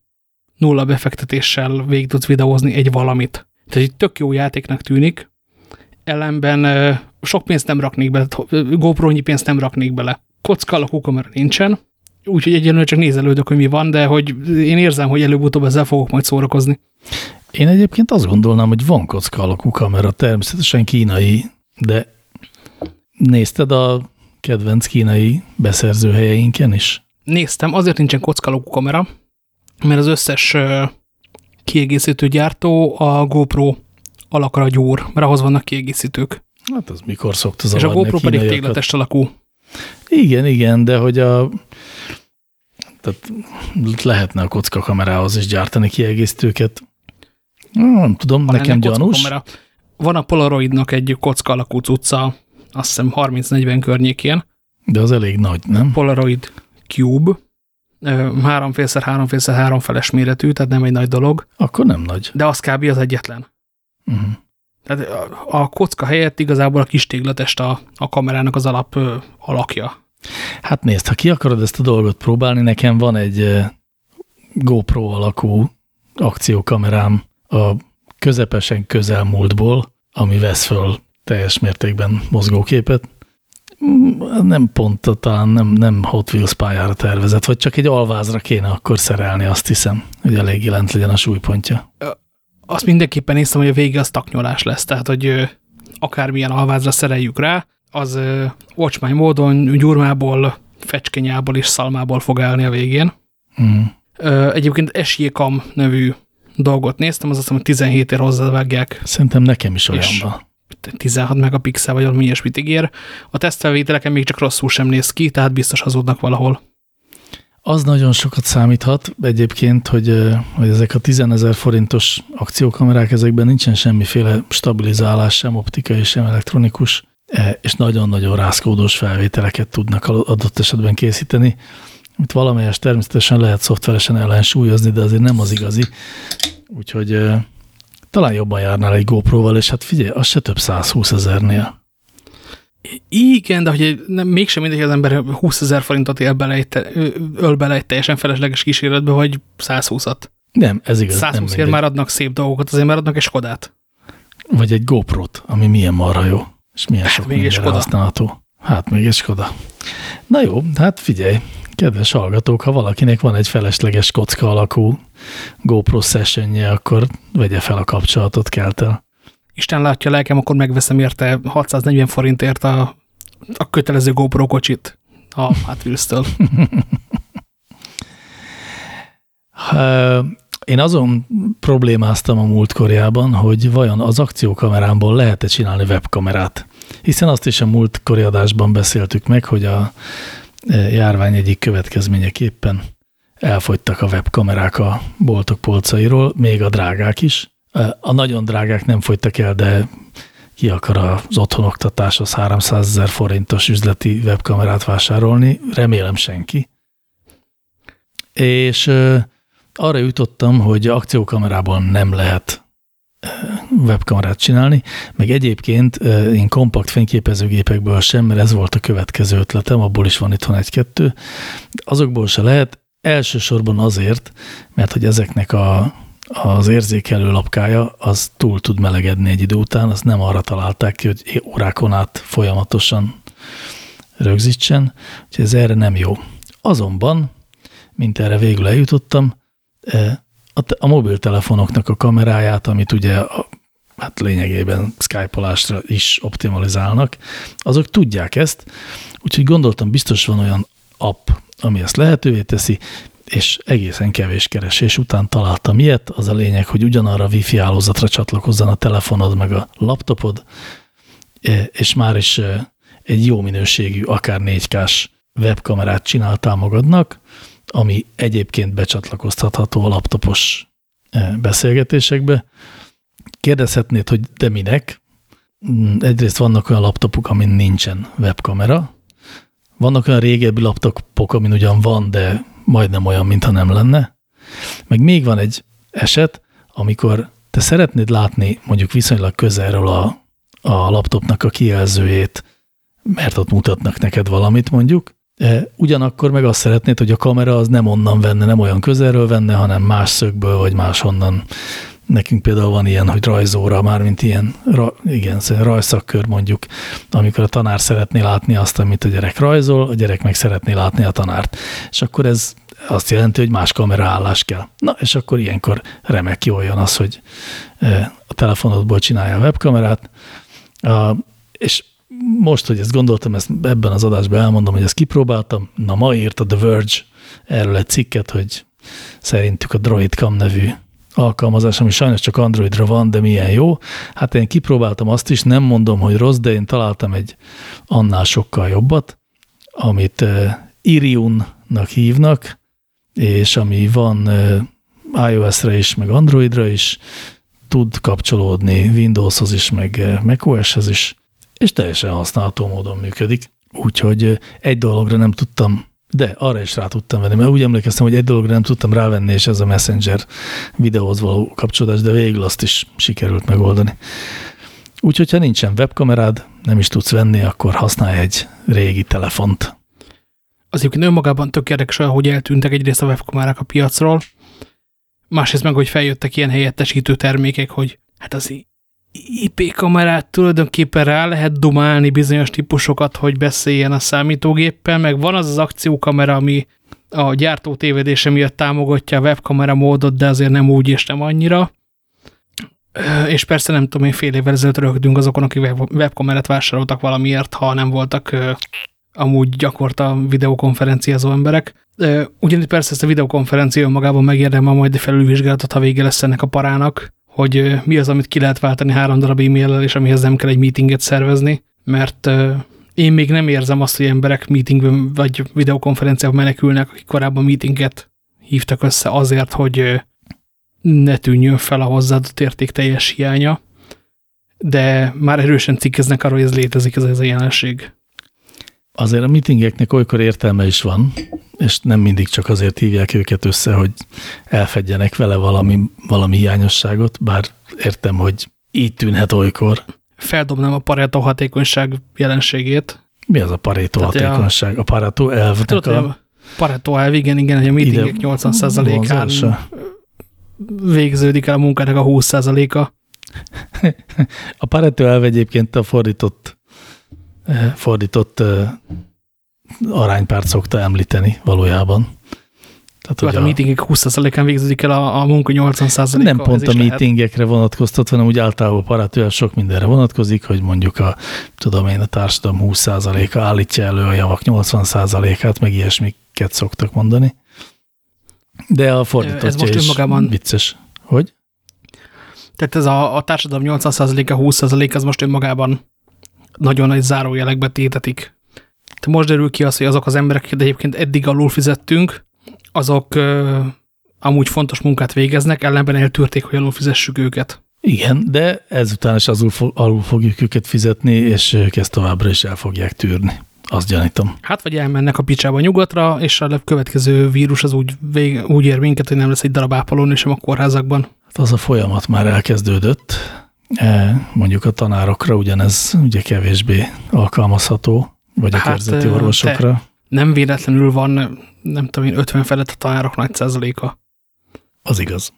nulla befektetéssel végig tudsz videózni egy valamit. Tehát egy tök jó játéknak tűnik, ellenben sok pénzt nem raknék bele, GoPro-nyi pénzt nem raknék bele. Kocka alakú kamera nincsen, úgyhogy egyelőre csak nézelődök, hogy mi van, de hogy én érzem, hogy előbb-utóbb ezzel fogok majd szórakozni. Én egyébként azt gondolnám, hogy van kocka alakú kamera, természetesen kínai, de nézted a kedvenc kínai beszerző helyeinken is? Néztem, azért nincsen kocka alakú kamera, mert az összes kiegészítő gyártó a GoPro alakra gyúr, mert ahhoz vannak kiegészítők. Hát az mikor szokta zavarni És a GoPro a pedig tégletest alakú. Igen, igen, de hogy a tehát lehetne a kocka kamerához is gyártani kiegészítőket. Nem tudom, van nekem gyanús. Kamera. Van a Polaroidnak egy kocka alakú cucca, azt hiszem 30-40 környékén. De az elég nagy, nem? Polaroid Cube háromfélszer háromfélszer háromfeles méretű, tehát nem egy nagy dolog. Akkor nem nagy. De az kb. az egyetlen. Uh mhm. -huh. Tehát a kocka helyett igazából a kis tégletest a, a kamerának az alap ö, alakja. Hát nézd, ha ki akarod ezt a dolgot próbálni, nekem van egy GoPro alakú akciókamerám a közepesen közelmúltból, ami vesz föl teljes mértékben mozgóképet, nem pont talán nem, nem Hot Wheels pályára tervezett, vagy csak egy alvázra kéne akkor szerelni, azt hiszem, hogy elég lent legyen a súlypontja. Azt mindenképpen néztem, hogy a vége az taknyolás lesz, tehát hogy akármilyen alvázra szereljük rá, az ocsmány módon gyurmából, fecskenyából és szalmából fog állni a végén. Mm. Egyébként Esjékam nevű dolgot néztem, az azt hiszem, hogy 17 ér hozzávágják. Szerintem nekem is olyan 16 megapixel, vagy valami ilyesmit ígér. A tesztfelvételeken még csak rosszul sem néz ki, tehát biztos hazudnak valahol. Az nagyon sokat számíthat egyébként, hogy, hogy ezek a 10 ezer forintos akciókamerák, ezekben nincsen semmiféle stabilizálás, sem optikai, sem elektronikus, e, és nagyon-nagyon rászkódós felvételeket tudnak adott esetben készíteni, amit valamelyes természetesen lehet szoftveresen ellensúlyozni, de azért nem az igazi. Úgyhogy talán jobban járnál egy GoPro-val, és hát figyelj, az se több 120 ezernél. Igen, de hogy nem, mégsem mindegy, az ember 20 ezer forintot él bele egy, öl bele egy teljesen felesleges kísérletbe, vagy 120-at. Nem, ez igaz. 120 ér már adnak szép dolgokat, azért már adnak egy Skodát. Vagy egy GoPro-t, ami milyen marha jó, és milyen Hát sok még mindenre használható. Hát még egy Skoda. Na jó, hát figyelj, kedves hallgatók, ha valakinek van egy felesleges kocka alakú GoPro sessionje, akkor vegye fel a kapcsolatot keltel. Isten látja lelkem, akkor megveszem érte 640 forintért a, a kötelező GoPro kocsit a Hot Wheels-től. Én azon problémáztam a múltkorjában, hogy vajon az akciókamerámból lehet-e csinálni webkamerát. Hiszen azt is a múltkori adásban beszéltük meg, hogy a járvány egyik következményeképpen elfogytak a webkamerák a boltok polcairól, még a drágák is. E, A nagyon drágák nem fogytak el, de ki akar az otthonoktatáshoz 300 ezer forintos üzleti webkamerát vásárolni? Remélem senki. És ö, arra jutottam, hogy akciókamerából nem lehet webkamerát csinálni, meg egyébként én kompakt fényképezőgépekből sem, mert ez volt a következő ötletem, abból is van itthon egy-kettő, azokból se lehet, elsősorban azért, mert hogy ezeknek a, az érzékelő lapkája az túl tud melegedni egy idő után, az nem arra találták ki, hogy órákon át folyamatosan rögzítsen, úgyhogy ez erre nem jó. Azonban, mint erre végül eljutottam, a, a mobiltelefonoknak a kameráját, amit ugye hát lényegében Skype-olásra is optimalizálnak, azok tudják ezt, úgyhogy gondoltam, biztos van olyan app, ami ezt lehetővé teszi, és egészen kevés keresés után találtam ilyet. Az a lényeg, hogy ugyanarra a wifi hálózatra csatlakozzon a telefonod meg a laptopod, eh, és már is eh, egy jó minőségű, akár 4K-s webkamerát csináltál magadnak, ami egyébként becsatlakoztatható a laptopos eh, beszélgetésekbe. Kérdezhetnéd, hogy de minek? Mm, Egyrészt vannak olyan laptopok, amin nincsen webkamera, vannak olyan régebbi laptopok, amin ugyan van, de majdnem olyan, mintha nem lenne. Meg még van egy eset, amikor te szeretnéd látni mondjuk viszonylag közelről a, a laptopnak a kijelzőjét, mert ott mutatnak neked valamit mondjuk, E, ugyanakkor meg azt szeretnéd, hogy a kamera az nem onnan venne, nem olyan közelről venne, hanem más szögből, vagy máshonnan. Nekünk például van ilyen, hogy rajzóra, mármint ilyen, ra, igen, szóval rajszakkör mondjuk, amikor a tanár szeretné látni azt, amit a gyerek rajzol, a gyerek meg szeretné látni a tanárt. És akkor ez azt jelenti, hogy más kameraállás kell. Na, és akkor ilyenkor remek jól jön az, hogy a telefonodból csinálja a webkamerát, és most, hogy ezt gondoltam, ezt ebben az adásban elmondom, hogy ezt kipróbáltam. Na, ma írt a The Verge erről egy cikket, hogy szerintük a Droidcam nevű alkalmazás, ami sajnos csak Androidra van, de milyen jó. Hát én kipróbáltam azt is, nem mondom, hogy rossz, de én találtam egy annál sokkal jobbat, amit uh, Iriunnak hívnak, és ami van uh, iOS-re is, meg Androidra is, tud kapcsolódni Windowshoz is, meg uh, macOS-hez is, és teljesen használható módon működik. Úgyhogy egy dologra nem tudtam, de arra is rá tudtam venni, mert úgy emlékeztem, hogy egy dologra nem tudtam rávenni, és ez a Messenger videóhoz való kapcsolódás, de végül azt is sikerült megoldani. Úgyhogy, ha nincsen webkamerád, nem is tudsz venni, akkor használj egy régi telefont. Az egyébként önmagában tök érdekes, hogy eltűntek egyrészt a webkamerák a piacról, másrészt meg, hogy feljöttek ilyen helyettesítő termékek, hogy hát az IP kamerát tulajdonképpen rá lehet dumálni bizonyos típusokat, hogy beszéljen a számítógéppel, meg van az az akciókamera, ami a gyártó tévedése miatt támogatja a webkamera módot, de azért nem úgy és nem annyira. És persze nem tudom, én fél évvel ezelőtt rögtünk azokon, akik webkamerát vásároltak valamiért, ha nem voltak amúgy gyakorta videokonferenciázó emberek. Ugyanis persze ezt a videokonferencia önmagában megérdemel majd egy felülvizsgálatot, ha vége lesz ennek a parának, hogy mi az, amit ki lehet váltani három darab e-maillel, és amihez nem kell egy meetinget szervezni, mert én még nem érzem azt, hogy emberek meetingben vagy videokonferenciában menekülnek, akik korábban meetinget hívtak össze azért, hogy ne tűnjön fel a hozzáadott érték teljes hiánya, de már erősen cikkeznek arról, hogy ez létezik, ez, ez a jelenség. Azért a meetingeknek olykor értelme is van, és nem mindig csak azért hívják őket össze, hogy elfedjenek vele valami, valami hiányosságot, bár értem, hogy így tűnhet olykor. feldobnám a Pareto hatékonyság jelenségét. Mi az a Pareto Tehát hatékonyság? A, a Pareto elvnek Tudod, a... Pareto elv, igen, igen, hogy a meetingek 80%-án végződik el a munkának a 20%-a. a Pareto elv egyébként a fordított, fordított aránypárt szokta említeni valójában. Tehát, hogy a, a meetingek 20%-án végződik el a, a munka 80%-a. Nem pont a meetingekre lehet. vonatkoztatva, hanem úgy általában paratően sok mindenre vonatkozik, hogy mondjuk a, tudom én, a társadalom 20%-a állítja elő a javak 80%-át, meg ilyesmiket szoktak mondani. De a fordítottja ez most is önmagában... vicces. Hogy? Tehát ez a, a társadalom 80%-a, 20% az most önmagában nagyon nagy zárójelekbe tétetik. Te most derül ki az, hogy azok az emberek, akiket egyébként eddig alul fizettünk, azok ö, amúgy fontos munkát végeznek, ellenben eltűrték, hogy alul fizessük őket. Igen, de ezután is azul alul fogjuk őket fizetni, és ők ezt továbbra is el fogják tűrni. Azt gyanítom. Hát, vagy elmennek a picsába nyugatra, és a következő vírus az úgy, vég, úgy ér minket, hogy nem lesz egy darab ápolón sem a kórházakban. Hát az a folyamat már elkezdődött. E, mondjuk a tanárokra ugyanez ugye kevésbé alkalmazható, vagy a hát, körzeti orvosokra. Nem véletlenül van, nem tudom én, 50 felett a tanárok nagy százaléka. Az igaz.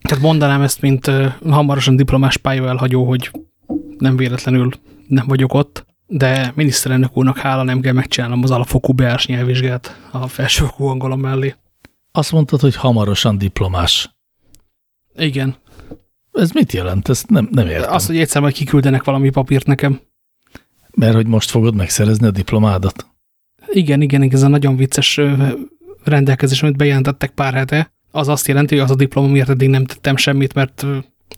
Tehát mondanám ezt, mint uh, hamarosan diplomás pálya elhagyó, hogy nem véletlenül nem vagyok ott, de miniszterelnök úrnak hála nem kell megcsinálnom az alapfokú beárs nyelvvizsgát a felsőfokú angolom mellé. Azt mondtad, hogy hamarosan diplomás. Igen. Ez mit jelent? Ezt nem, nem értem. Azt, hogy egyszer majd kiküldenek valami papírt nekem. Mert hogy most fogod megszerezni a diplomádat? Igen, igen, ez a nagyon vicces rendelkezés, amit bejelentettek pár hete, az azt jelenti, hogy az a diploma miért eddig nem tettem semmit, mert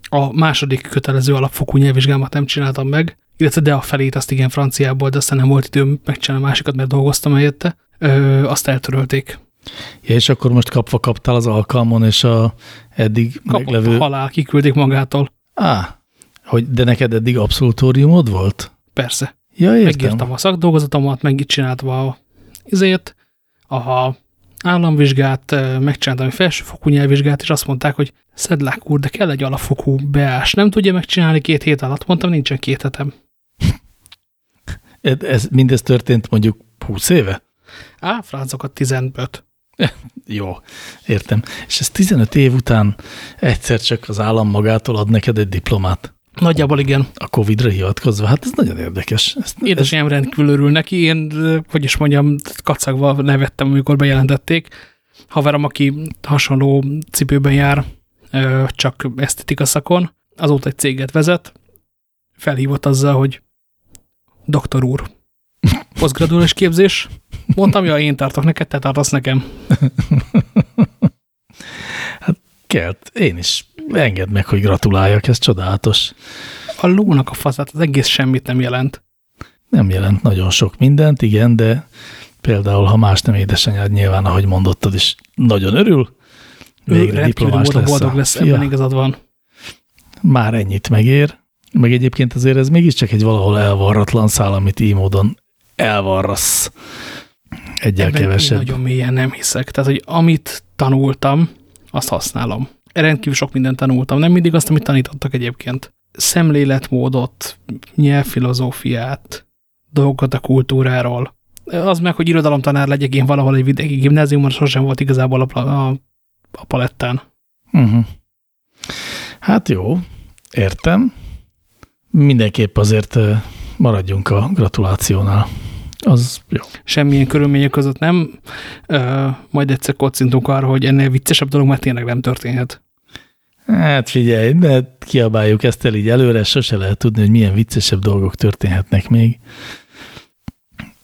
a második kötelező alapfokú nyelvvizsgámat nem csináltam meg, illetve de a felét azt igen franciából, de aztán nem volt időm megcsinálni a másikat, mert dolgoztam helyette, ö, azt eltörölték. Ja, és akkor most kapva kaptál az alkalmon, és a eddig Kapott meglevő... halál, kiküldik magától. Á, hogy de neked eddig abszolutóriumod volt? Persze. Ja, értem. Megírtam a szakdolgozatomat, megcsináltam a izét, a államvizsgát, megcsináltam egy felsőfokú nyelvvizsgát, és azt mondták, hogy Szedlák úr, de kell egy alapfokú beás. Nem tudja megcsinálni két hét alatt? Mondtam, nincsen két hetem. Ez, mindez történt mondjuk 20 éve? Á, fráncokat 15. Jó, értem. És ez 15 év után egyszer csak az állam magától ad neked egy diplomát. Nagyjából igen. A Covid-ra hivatkozva, hát ez nagyon érdekes. Ezt, Édesanyám ez... rendkívül örül neki, én, hogy is mondjam, kacagva nevettem, amikor bejelentették. Haverom, aki hasonló cipőben jár, csak esztetika szakon, azóta egy céget vezet, felhívott azzal, hogy doktor úr, posztgraduális képzés. Mondtam, ja, én tartok neked, te tartasz nekem. Hát kelt, én is engedd meg, hogy gratuláljak, ez csodálatos. A lónak a fazát az egész semmit nem jelent. Nem jelent nagyon sok mindent, igen, de például, ha más nem édesanyád nyilván, ahogy mondottad is, nagyon örül, végre diplomás lesz. boldog lesz, a... ebben igazad van. Már ennyit megér, meg egyébként azért ez mégiscsak egy valahol elvarratlan szál, amit így módon elvarrasz egyel Ebben kevesebb. nagyon mélyen nem hiszek. Tehát, hogy amit tanultam, azt használom rendkívül sok mindent tanultam. Nem mindig azt, amit tanítottak egyébként. Szemléletmódot, nyelvfilozófiát, dolgokat a kultúráról. Az meg, hogy irodalomtanár legyek én valahol egy vidéki gimnáziumban, sosem volt igazából a, a, a palettán. Uh mhm. -huh. Hát jó, értem. Mindenképp azért maradjunk a gratulációnál. Az jó. Semmilyen körülmények között nem. Uh, majd egyszer kocintunk arra, hogy ennél viccesebb dolog már tényleg nem történhet. Hát figyelj, de kiabáljuk ezt el így előre, sose lehet tudni, hogy milyen viccesebb dolgok történhetnek még.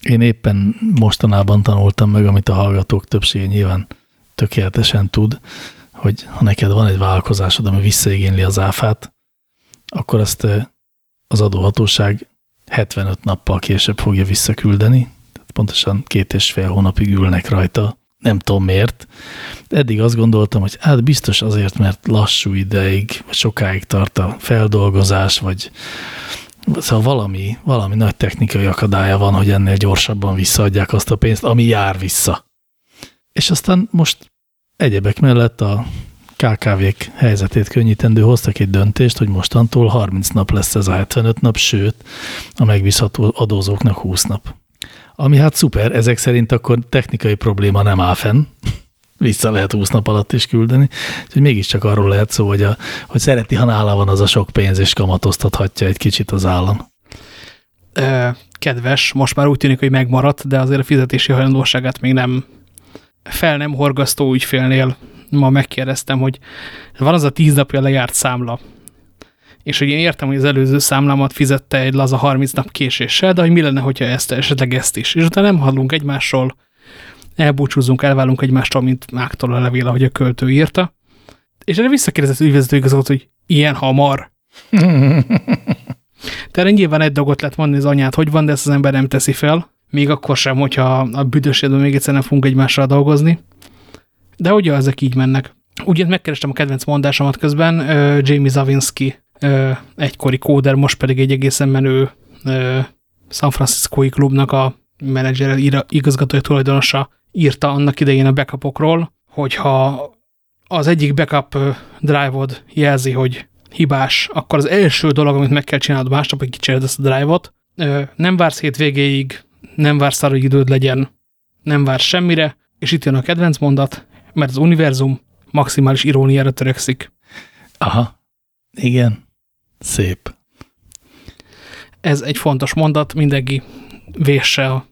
Én éppen mostanában tanultam meg, amit a hallgatók többsége nyilván tökéletesen tud, hogy ha neked van egy vállalkozásod, ami visszaigényli az áfát, akkor ezt az adóhatóság 75 nappal később fogja visszaküldeni, tehát pontosan két és fél hónapig ülnek rajta, nem tudom miért. Eddig azt gondoltam, hogy hát biztos azért, mert lassú ideig, vagy sokáig tart a feldolgozás, vagy szóval valami, valami nagy technikai akadálya van, hogy ennél gyorsabban visszaadják azt a pénzt, ami jár vissza. És aztán most egyebek mellett a KKV-k helyzetét könnyítendő hoztak egy döntést, hogy mostantól 30 nap lesz ez a 75 nap, sőt, a megbízható adózóknak 20 nap. Ami hát szuper, ezek szerint akkor technikai probléma nem áll fenn, vissza lehet 20 nap alatt is küldeni, úgyhogy mégiscsak arról lehet szó, hogy, a, hogy szereti, ha nála van az a sok pénz, és kamatoztathatja egy kicsit az állam. Kedves, most már úgy tűnik, hogy megmaradt, de azért a fizetési hajlandóságát még nem fel nem horgasztó ügyfélnél ma megkérdeztem, hogy van az a tíz napja lejárt számla, és hogy én értem, hogy az előző számlámat fizette egy laza 30 nap késéssel, de hogy mi lenne, hogyha ezt esetleg ezt is. És utána nem hallunk egymásról, elbúcsúzunk, elválunk egymástól, mint máktól a levél, ahogy a költő írta. És erre visszakérdezett ügyvezető igazgató, hogy ilyen hamar. Tehát nyilván egy dolgot lehet mondani az anyát, hogy van, de ezt az ember nem teszi fel. Még akkor sem, hogyha a büdösségben még egyszer nem fogunk egymással dolgozni. De ugye ezek így mennek. Ugye megkerestem a kedvenc mondásomat közben, uh, Jamie Zavinsky, uh, egykori kóder, most pedig egy egészen menő uh, San Franciscoi klubnak a menedzser, igazgatója, tulajdonosa írta annak idején a backupokról, hogyha az egyik backup drive-od jelzi, hogy hibás, akkor az első dolog, amit meg kell csinálnod másnap, hogy kicsered ezt a drive-ot, nem vársz végéig, nem vársz arra, hogy időd legyen, nem vársz semmire, és itt jön a kedvenc mondat, mert az univerzum maximális iróniára törekszik. Aha, igen, szép. Ez egy fontos mondat, mindenki vésse a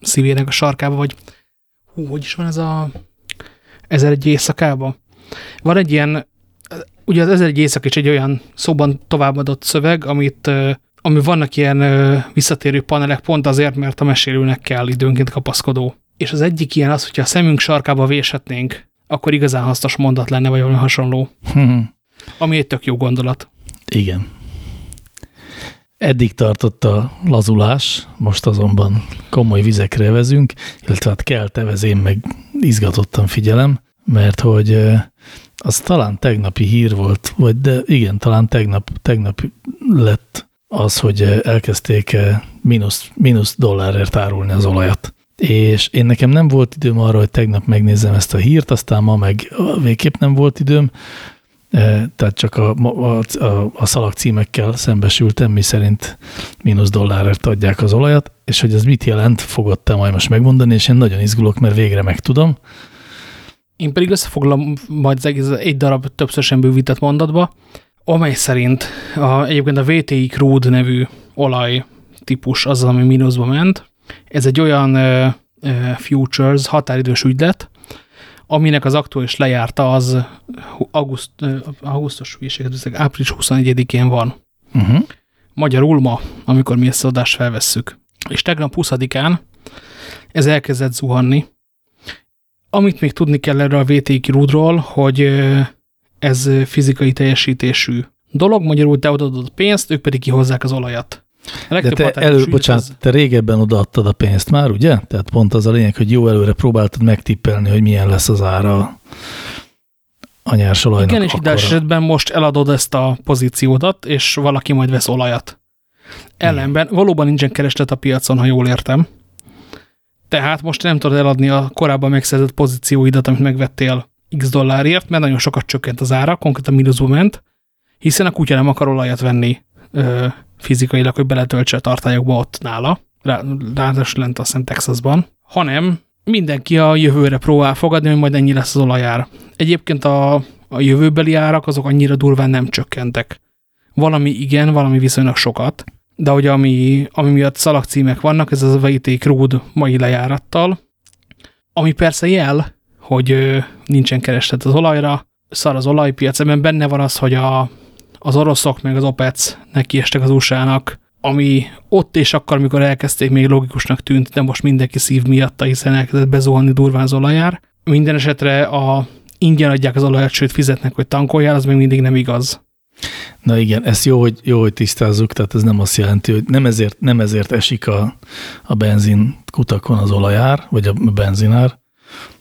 szívének a sarkába, vagy hú, hogy is van ez a ezer egy éjszakában? Van egy ilyen, ugye az ezer egy éjszak is egy olyan szóban továbbadott szöveg, amit, ami vannak ilyen visszatérő panelek pont azért, mert a mesélőnek kell időnként kapaszkodó. És az egyik ilyen az, hogyha a szemünk sarkába véshetnénk akkor igazán hasznos mondat lenne, vagy valami hasonló. Hmm. Ami egy tök jó gondolat. Igen. Eddig tartott a lazulás, most azonban komoly vizekre vezünk, illetve hát kell tevez, én meg izgatottan figyelem, mert hogy az talán tegnapi hír volt, vagy de igen, talán tegnap, tegnap lett az, hogy elkezdték mínusz, mínusz dollárért árulni az olajat és én nekem nem volt időm arra, hogy tegnap megnézzem ezt a hírt, aztán ma meg végképp nem volt időm, e, tehát csak a, a, a, a szalag címekkel szembesültem, mi szerint mínusz dollárért adják az olajat, és hogy ez mit jelent, fogod te majd most megmondani, és én nagyon izgulok, mert végre megtudom. Én pedig összefoglalom majd az egész egy darab többször bővített mondatba, amely szerint a, egyébként a VTI Crude nevű olaj típus az, ami mínuszba ment, ez egy olyan uh, futures határidős ügylet, aminek az aktuális lejárta az auguszt, uh, augusztus, április 21-én van. Uh -huh. Magyarul ma, amikor mi ezt az adást felvesszük. És tegnap 20-án ez elkezdett zuhanni. Amit még tudni kell erről a VTI rúdról, hogy ez fizikai teljesítésű dolog, magyarul te odaadod pénzt, ők pedig kihozzák az olajat. De te, elő, bocsánat, az... te régebben odaadtad a pénzt már, ugye? Tehát pont az a lényeg, hogy jó előre próbáltad megtippelni, hogy milyen lesz az ára a nyersolajnak. Igen, és ide esetben most eladod ezt a pozíciódat, és valaki majd vesz olajat. Ellenben valóban nincsen kereslet a piacon, ha jól értem. Tehát most nem tudod eladni a korábban megszerzett pozícióidat, amit megvettél x dollárért, mert nagyon sokat csökkent az ára, konkrétan mínuszba ment, hiszen a kutya nem akar olajat venni fizikailag, hogy beletöltse a tartályokba ott nála, ráadásul lent azt hiszem Texasban, hanem mindenki a jövőre próbál fogadni, hogy majd ennyi lesz az olajár. Egyébként a, a jövőbeli árak azok annyira durván nem csökkentek. Valami igen, valami viszonylag sokat, de hogy ami, ami miatt szalagcímek vannak, ez az a VT Crude mai lejárattal, ami persze jel, hogy nincsen kereslet az olajra, szar az olajpiac, ebben benne van az, hogy a, az oroszok meg az OPEC nekiestek az USA-nak, ami ott és akkor, amikor elkezdték, még logikusnak tűnt, de most mindenki szív miatta, hiszen elkezdett bezuhanni durván az olajár. Minden esetre a ingyen adják az olajat, sőt fizetnek, hogy tankoljál, az még mindig nem igaz. Na igen, ez jó, hogy, jó, hogy tisztázzuk, tehát ez nem azt jelenti, hogy nem ezért, nem ezért esik a, a benzin kutakon az olajár, vagy a benzinár,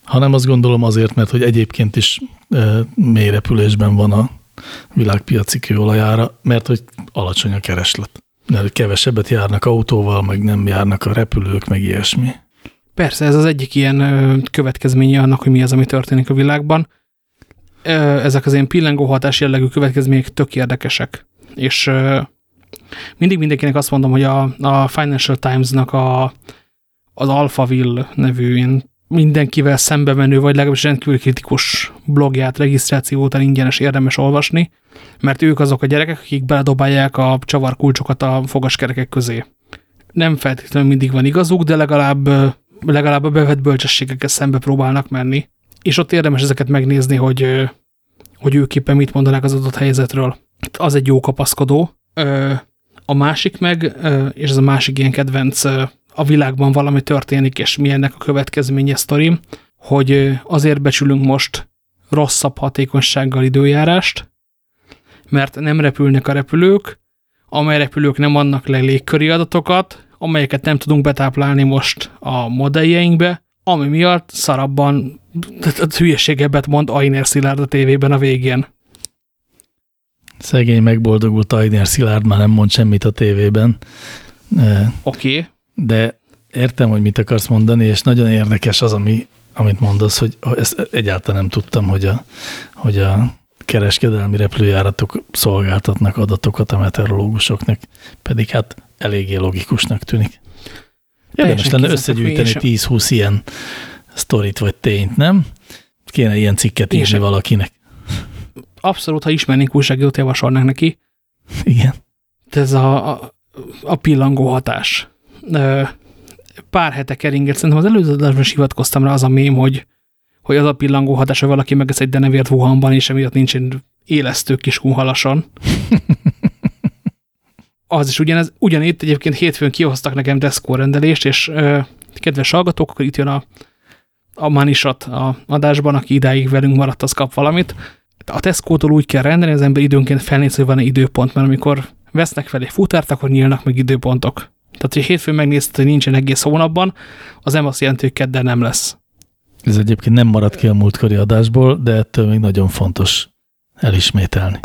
hanem azt gondolom azért, mert hogy egyébként is e, mély repülésben van a világpiaci kőolajára, mert hogy alacsony a kereslet. Mert kevesebbet járnak autóval, meg nem járnak a repülők, meg ilyesmi. Persze, ez az egyik ilyen következménye annak, hogy mi az, ami történik a világban. ezek az ilyen pillangóhatás jellegű következmények tök érdekesek. És mindig mindenkinek azt mondom, hogy a, a Financial Times-nak a, az Alphaville nevű ilyen mindenkivel szembe menő, vagy legalábbis rendkívül kritikus blogját regisztráció után ingyenes érdemes olvasni, mert ők azok a gyerekek, akik beledobálják a csavarkulcsokat a fogaskerekek közé. Nem feltétlenül mindig van igazuk, de legalább, legalább a bevett bölcsességekkel szembe próbálnak menni. És ott érdemes ezeket megnézni, hogy, hogy ők éppen mit mondanak az adott helyzetről. Az egy jó kapaszkodó. A másik meg, és ez a másik ilyen kedvenc a világban valami történik, és milyennek a következménye sztorim, hogy azért becsülünk most rosszabb hatékonysággal időjárást, mert nem repülnek a repülők, amely repülők nem adnak le légköri adatokat, amelyeket nem tudunk betáplálni most a modelljeinkbe, ami miatt szarabban hülyeségebbet mond Ainer Szilárd a tévében a végén. Szegény megboldogult Ainer Szilárd már nem mond semmit a tévében. Oké. Okay de értem, hogy mit akarsz mondani, és nagyon érdekes az, ami, amit mondasz, hogy ezt egyáltalán nem tudtam, hogy a, hogy a kereskedelmi repülőjáratok szolgáltatnak adatokat a meteorológusoknak, pedig hát eléggé logikusnak tűnik. Érdemes lenne összegyűjteni 10-20 ilyen sztorit vagy tényt, nem? Kéne ilyen cikket írni valakinek. Abszolút, ha ismernénk újságírót, javasolnánk neki. Igen. De ez a, a, a pillangó hatás pár hete keringett, szerintem az előző adásban is hivatkoztam rá az a mém, hogy, hogy az a pillangó hatás, hogy valaki megesz egy denevért Wuhanban, és emiatt nincsen élesztő kis kunhalason. az is ugyanez, ugyanitt egyébként hétfőn kihoztak nekem Desco rendelést, és ö, kedves hallgatók, akkor itt jön a, a Manisat a adásban, aki idáig velünk maradt, az kap valamit. A Tesco-tól úgy kell rendelni, az ember időnként felnéz, hogy van-e időpont, mert amikor vesznek fel egy futárt, akkor nyílnak meg időpontok. Tehát, hogy hétfőn megnézted, hogy nincsen egész hónapban, az nem azt jelenti, hogy kedden nem lesz. Ez egyébként nem maradt ki a múltkori adásból, de ettől még nagyon fontos elismételni.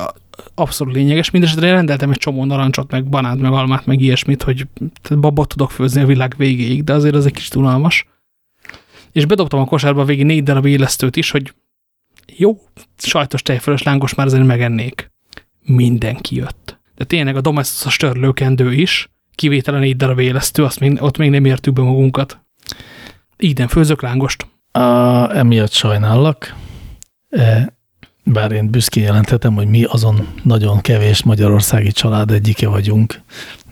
Abszolút lényeges. Mindenesetre rendeltem egy csomó narancsot, meg banánt, meg almát, meg ilyesmit, hogy babot tudok főzni a világ végéig, de azért az egy kicsit unalmas. És bedobtam a kosárba végig négy darab élesztőt is, hogy jó, sajtos tejfölös lángos már azért megennék. Mindenki jött. De tényleg a domestos törlőkendő is, kivételen négy darab élesztő, azt még, ott még nem értük be magunkat. Így nem főzök lángost. A, emiatt sajnállak, e, bár én büszkén jelenthetem, hogy mi azon nagyon kevés magyarországi család egyike vagyunk,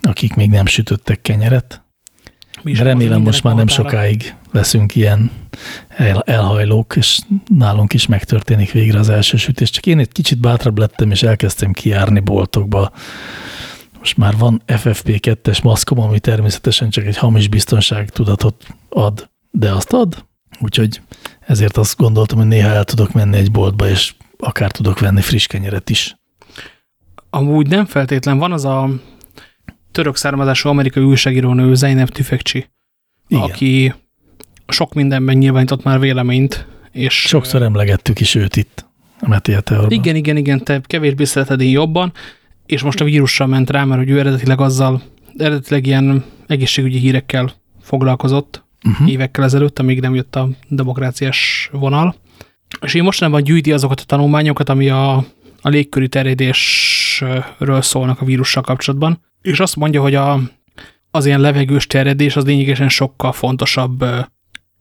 akik még nem sütöttek kenyeret. De remélem most már nem sokáig leszünk ilyen el, elhajlók, és nálunk is megtörténik végre az első sütés. Csak én egy kicsit bátrabb lettem, és elkezdtem kijárni boltokba, most már van FFP2-es maszkom, ami természetesen csak egy hamis biztonságtudatot ad, de azt ad. Úgyhogy ezért azt gondoltam, hogy néha el tudok menni egy boltba, és akár tudok venni friss kenyeret is. Amúgy nem feltétlen van az a török származású amerikai újságírónő Zeynep Tüfekcsi, Igen. aki sok mindenben nyilvánított már véleményt. És Sokszor emlegettük is őt itt a Meti Igen, igen, igen, te kevésbé szereted én jobban, és most a vírussal ment rá, mert hogy ő eredetileg azzal, eredetileg ilyen egészségügyi hírekkel foglalkozott uh -huh. évekkel ezelőtt, amíg nem jött a demokráciás vonal. És én mostanában gyűjti azokat a tanulmányokat, ami a, a légköri terjedésről szólnak a vírussal kapcsolatban, és azt mondja, hogy a, az ilyen levegős terjedés az lényegesen sokkal fontosabb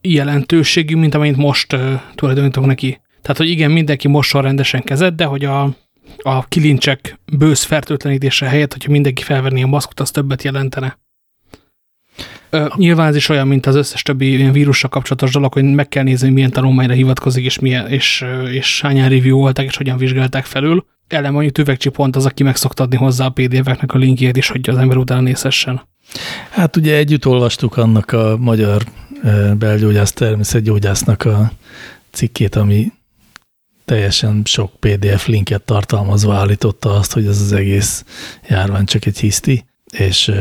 jelentőségű, mint amint most tulajdonítunk neki. Tehát, hogy igen, mindenki mossal rendesen kezed, de hogy a, a kilincsek bősz fertőtlenítése helyett, hogyha mindenki felvenné a maszkot, az többet jelentene. Ö, nyilván ez is olyan, mint az összes többi ilyen vírussal kapcsolatos dolog, hogy meg kell nézni, milyen tanulmányra hivatkozik, és, milyen, és, és hányan review voltak, és hogyan vizsgálták felül. Ellen mondjuk Tüvegcsi pont az, aki meg szokta adni hozzá a PDF-eknek a linkjét is, hogy az ember utána nézhessen. Hát ugye együtt olvastuk annak a magyar belgyógyász természetgyógyásznak a cikkét, ami teljesen sok PDF linket tartalmazva állította azt, hogy ez az egész járvány csak egy hiszti, és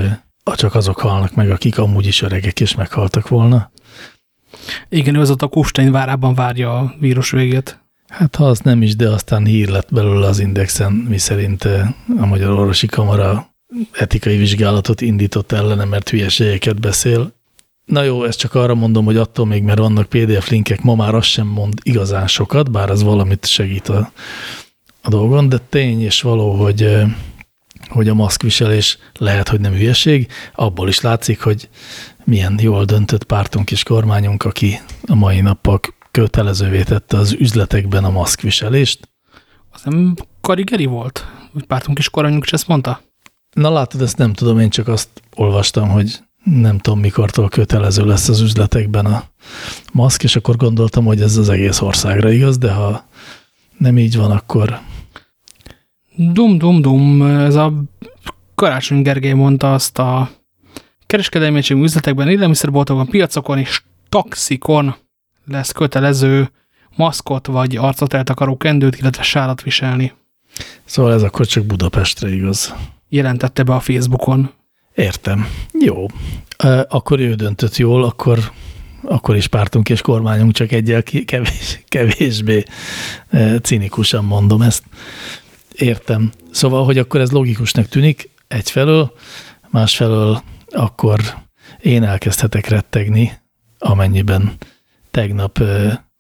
csak azok halnak meg, akik amúgy is öregek és meghaltak volna. Igen, ő az ott a Kustein várában várja a vírus végét. Hát ha az nem is, de aztán hír lett belőle az Indexen, miszerint a Magyar Orvosi Kamara etikai vizsgálatot indított ellene, mert hülyeségeket beszél. Na jó, ezt csak arra mondom, hogy attól még, mert vannak PDF linkek, ma már az sem mond igazán sokat, bár az valamit segít a, a dolgon, de tény és való, hogy, hogy a maszkviselés lehet, hogy nem hülyeség. Abból is látszik, hogy milyen jól döntött pártunk és kormányunk, aki a mai nappal kötelezővé tette az üzletekben a maszkviselést. Az nem karigeri volt? Úgy pártunk is kormányunk is ezt mondta? Na látod, ezt nem tudom, én csak azt olvastam, hogy nem tudom, mikortól kötelező lesz az üzletekben a maszk, és akkor gondoltam, hogy ez az egész országra igaz, de ha nem így van, akkor... Dum, dum, dum, ez a Karácsony Gergely mondta azt a kereskedelmi üzletekben, élelmiszerboltokon, piacokon és taxikon lesz kötelező maszkot vagy arcot eltakaró kendőt, illetve sálat viselni. Szóval ez akkor csak Budapestre igaz. Jelentette be a Facebookon. Értem. Jó. Akkor ő döntött jól, akkor, akkor is pártunk és kormányunk, csak egyel kevés, kevésbé cinikusan mondom ezt. Értem. Szóval, hogy akkor ez logikusnak tűnik egyfelől, másfelől akkor én elkezdhetek rettegni, amennyiben tegnap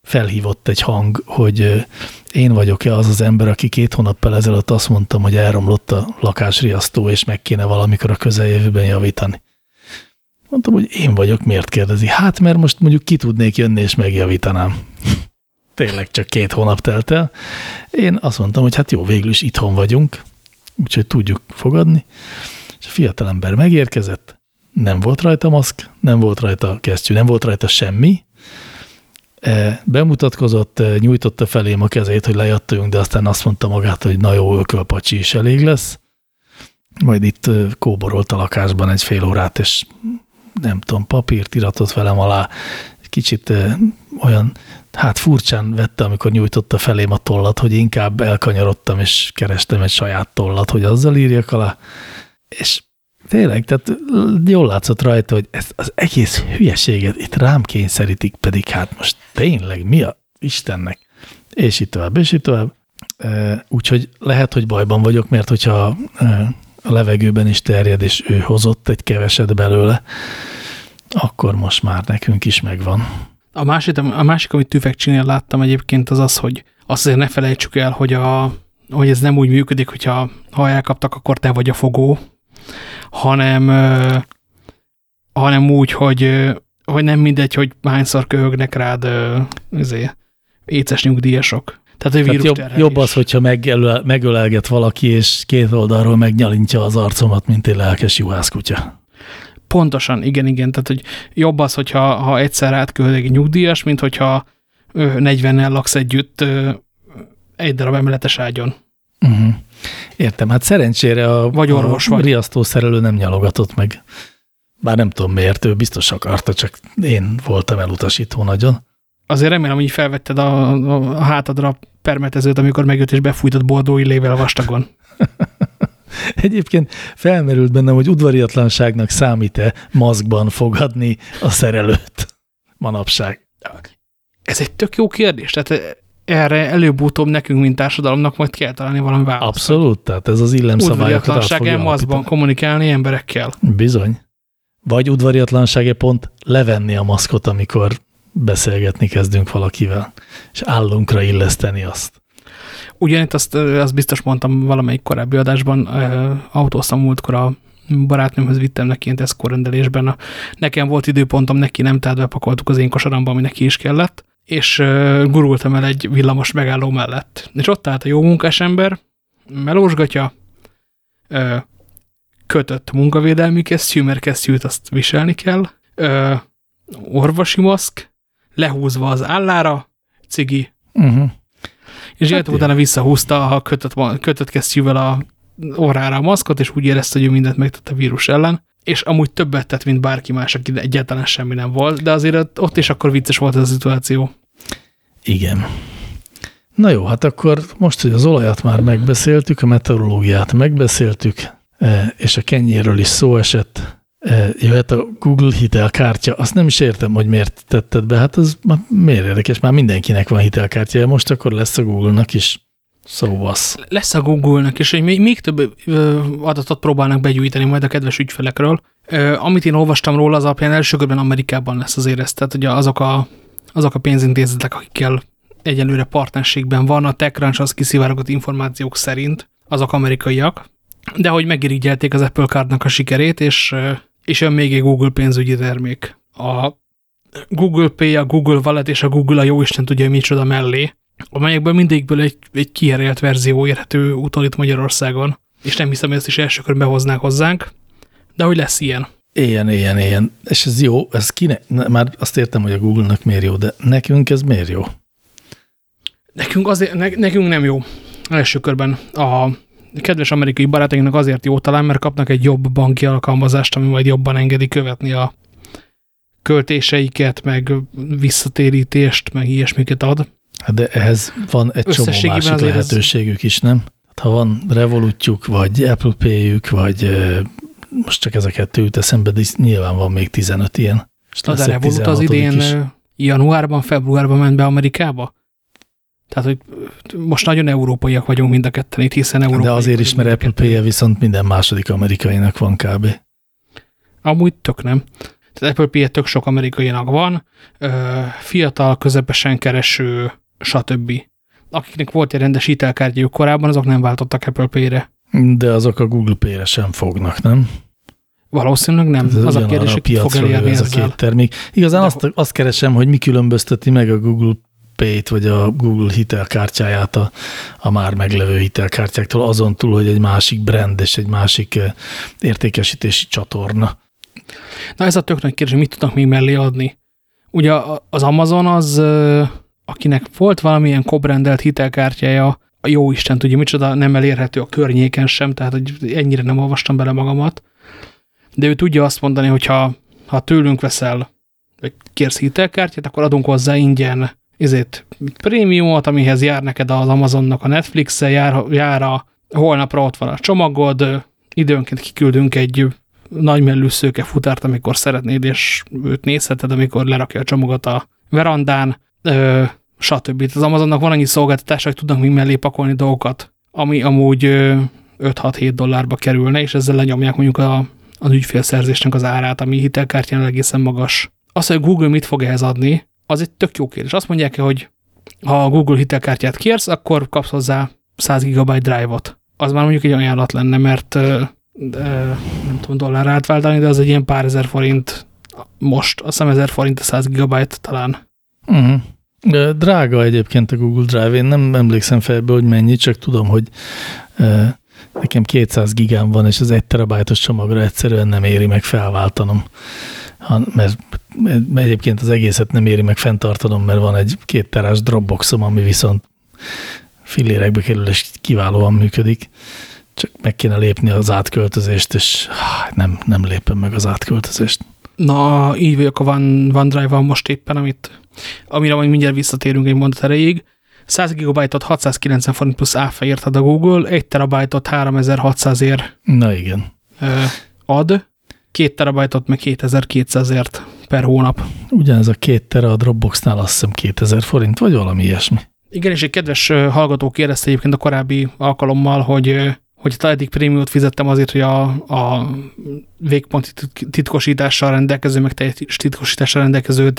felhívott egy hang, hogy én vagyok-e az az ember, aki két hónappal ezelőtt azt mondtam, hogy elromlott a lakásriasztó, és meg kéne valamikor a közeljövőben javítani. Mondtam, hogy én vagyok, miért kérdezi? Hát, mert most mondjuk ki tudnék jönni, és megjavítanám. Tényleg csak két hónap telt el. Én azt mondtam, hogy hát jó, végül is itthon vagyunk, úgyhogy tudjuk fogadni. És a fiatalember megérkezett, nem volt rajta maszk, nem volt rajta kesztyű, nem volt rajta semmi, bemutatkozott, nyújtotta felém a kezét, hogy lejöttünk, de aztán azt mondta magát, hogy na jó, ökölpacsi is elég lesz. Majd itt kóborolt a lakásban egy fél órát, és nem tudom, papírt iratott velem alá, kicsit olyan, hát furcsán vette, amikor nyújtotta felém a tollat, hogy inkább elkanyarodtam, és kerestem egy saját tollat, hogy azzal írjak alá, és Tényleg, tehát jól látszott rajta, hogy ez az egész hülyeséget itt rám kényszerítik, pedig hát most tényleg mi a Istennek? És itt tovább, és itt tovább. Úgyhogy lehet, hogy bajban vagyok, mert hogyha a levegőben is terjed, és ő hozott egy keveset belőle, akkor most már nekünk is megvan. A másik, a másik amit tüvegcsinél láttam egyébként, az az, hogy azt azért ne felejtsük el, hogy, a, hogy ez nem úgy működik, hogyha ha elkaptak, akkor te vagy a fogó, hanem, hanem úgy, hogy, hogy nem mindegy, hogy hányszor köhögnek rád azért, éces nyugdíjasok. Tehát, hogy Tehát jobb, jobb az, hogyha megölel, megölelget valaki, és két oldalról megnyalintja az arcomat, mint egy lelkes juhászkutya. Pontosan, igen, igen. Tehát, hogy jobb az, hogyha ha egyszer átköhög egy nyugdíjas, mint hogyha 40-nel laksz együtt egy darab emeletes ágyon. Uh mhm. -huh. Értem, hát szerencsére a, vagy orvos a vagy. riasztószerelő nem nyalogatott meg. Bár nem tudom miért, ő biztos akarta, csak én voltam elutasító nagyon. Azért remélem, hogy felvetted a, a, a hátadra a permetezőt, amikor megjött és befújtott bordó illével vastagon. Egyébként felmerült bennem, hogy udvariatlanságnak számít-e maszkban fogadni a szerelőt manapság. Ez egy tök jó kérdés. Tehát erre előbb-utóbb nekünk, mint társadalomnak majd kell találni valami választ. Abszolút, tehát ez az illemszabályokat át fogja maszkban kommunikálni emberekkel. Bizony. Vagy udvariatlansága pont levenni a maszkot, amikor beszélgetni kezdünk valakivel, és állunkra illeszteni azt. Ugyanitt azt, azt biztos mondtam valamelyik korábbi adásban, autóztam múltkor a barátnőmhöz vittem neki ilyen Tesco rendelésben. Nekem volt időpontom, neki nem, tehát bepakoltuk az én kosaramba, ami neki is kellett és gurultam el egy villamos megálló mellett. És ott állt a jó munkás ember, melósgatja, kötött munkavédelmi kesztyű, mert kesztyűt azt viselni kell, orvosi maszk, lehúzva az állára, cigi, uh mhm. -huh. és hát utána visszahúzta a kötött, kötött kesztyűvel a orrára a maszkot, és úgy érezte, hogy ő mindent megtett a vírus ellen és amúgy többet tett, mint bárki más, aki egyáltalán semmi nem volt, de azért ott is akkor vicces volt ez a szituáció. Igen. Na jó, hát akkor most, hogy az olajat már megbeszéltük, a meteorológiát megbeszéltük, e, és a kenyéről is szó esett, e, jöhet a Google hitelkártya. Azt nem is értem, hogy miért tetted be. Hát az már miért érdekes, már mindenkinek van hitelkártya, most akkor lesz a Google-nak is. Szóval. Lesz a Google-nek, és hogy még, több adatot próbálnak begyűjteni majd a kedves ügyfelekről. Amit én olvastam róla, az alapján első körben Amerikában lesz azért ez. Tehát ugye azok a, azok a pénzintézetek, akikkel egyelőre partnerségben van, a TechCrunch az kiszivárogott információk szerint, azok amerikaiak, de hogy megirigyelték az Apple Cardnak a sikerét, és, és jön még egy Google pénzügyi termék. A Google Pay, a Google Wallet és a Google a jóisten tudja, hogy micsoda mellé, amelyekből mindegyikből egy, egy kierélt verzió érhető úton itt Magyarországon, és nem hiszem, hogy ezt is első körben behoznák hozzánk, de hogy lesz ilyen. Ilyen, ilyen, ilyen. És ez jó, ez kinek, már azt értem, hogy a Google-nak miért jó, de nekünk ez miért jó? Nekünk, azért, ne, nekünk nem jó. Első körben a kedves amerikai barátainknak azért jó talán, mert kapnak egy jobb banki alkalmazást, ami majd jobban engedi követni a költéseiket, meg visszatérítést, meg ilyesmiket ad. Hát de ehhez van egy csomó másik lehetőségük is, nem? Hát ha van Revolutjuk, vagy Apple Pay-jük, vagy most csak ezeket jut eszembe, de nyilván van még 15 ilyen. Na de Revolut az idén is. januárban, februárban ment be Amerikába? Tehát, hogy most nagyon európaiak vagyunk mind a ketten itt, hiszen európai. De azért is, mert Apple pay -e viszont minden második amerikainak van kb. Amúgy tök nem. Tehát Apple pay -e tök sok amerikainak van, fiatal, közepesen kereső, stb. Akiknek volt egy rendes hitelkártyájuk korábban, azok nem váltottak Apple Pay-re. De azok a Google Pay-re sem fognak, nem? Valószínűleg nem. Ez az a kérdés, hogy fog elérni ez a két termék. Igazán azt, azt keresem, hogy mi különbözteti meg a Google Pay-t, vagy a Google hitelkártyáját a, a már meglevő hitelkártyáktól, azon túl, hogy egy másik brand és egy másik értékesítési csatorna. Na ez a tök nagy kérdés, hogy mit tudnak még mellé adni. Ugye az Amazon az, akinek volt valamilyen kobrendelt hitelkártyája, a jó Isten tudja micsoda, nem elérhető a környéken sem, tehát hogy ennyire nem olvastam bele magamat, de ő tudja azt mondani, hogy ha, ha tőlünk veszel, vagy kérsz hitelkártyát, akkor adunk hozzá ingyen ezért prémiumot, amihez jár neked az Amazonnak a Netflix-e, jár, jár a holnapra ott van a csomagod, időnként kiküldünk egy nagymellű szőke futárt, amikor szeretnéd, és őt nézheted, amikor lerakja a csomagot a verandán, ö, stb. Az Amazonnak van annyi szolgáltatás, hogy tudnak még mellé pakolni dolgokat, ami amúgy 5-6-7 dollárba kerülne, és ezzel lenyomják mondjuk a, az ügyfélszerzésnek az árát, ami hitelkártyán egészen magas. Az, hogy Google mit fog ehhez adni, az egy tök jó kérdés. Azt mondják -e, hogy ha a Google hitelkártyát kérsz, akkor kapsz hozzá 100 GB drive-ot. Az már mondjuk egy ajánlat lenne, mert de, nem tudom dollár átváltani, de az egy ilyen pár ezer forint most, azt hiszem ezer forint a 100 GB talán. Uh mhm. -huh. Drága egyébként a Google Drive, én nem emlékszem fejből, hogy mennyi, csak tudom, hogy nekem 200 gigám van, és az egy terabájtos csomagra egyszerűen nem éri meg felváltanom. mert egyébként az egészet nem éri meg fenntartanom, mert van egy két terás Dropboxom, ami viszont fillérekbe kerül, és kiválóan működik. Csak meg kéne lépni az átköltözést, és nem, nem lépem meg az átköltözést. Na, így vagyok a OneDrive-val most éppen, amit, amire majd mindjárt visszatérünk egy mondat erejéig. 100 GB-ot 690 forint plusz áfa érted a Google, 1 terabájtot 3600 ér. Na igen. Ad, 2 terabájtot meg 2200 ért per hónap. Ugyanez a két tera a Dropboxnál azt hiszem 2000 forint, vagy valami ilyesmi. Igen, és egy kedves hallgató kérdezte egyébként a korábbi alkalommal, hogy hogy a eddig prémiumot fizettem azért, hogy a, a végponti titkosítással rendelkező, meg teljes titkosítással rendelkező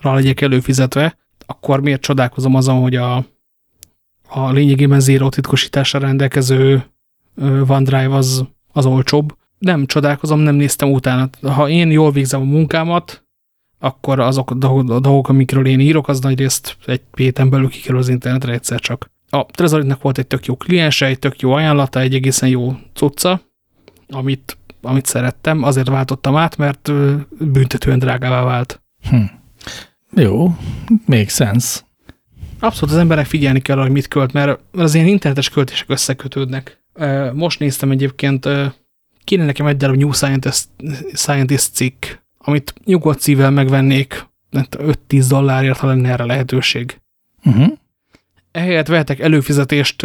Terezolit-ra legyek előfizetve, akkor miért csodálkozom azon, hogy a, a lényegében zero titkosítással rendelkező OneDrive az, az olcsóbb. Nem csodálkozom, nem néztem utána. Ha én jól végzem a munkámat, akkor azok a dolgok, amikről én írok, az nagy részt egy héten belül kikerül az internetre egyszer csak a Trezoritnak volt egy tök jó kliense, egy tök jó ajánlata, egy egészen jó cucca, amit, amit szerettem, azért váltottam át, mert büntetően drágává vált. Hm. Jó, még sense. Abszolút az emberek figyelni kell, hogy mit költ, mert az ilyen internetes költések összekötődnek. Most néztem egyébként, kéne nekem egy darab New Scientist, Scientist cikk, amit nyugodt szívvel megvennék, 5-10 dollárért, ha lenne erre lehetőség. Uh mhm. -huh ehelyett vehetek előfizetést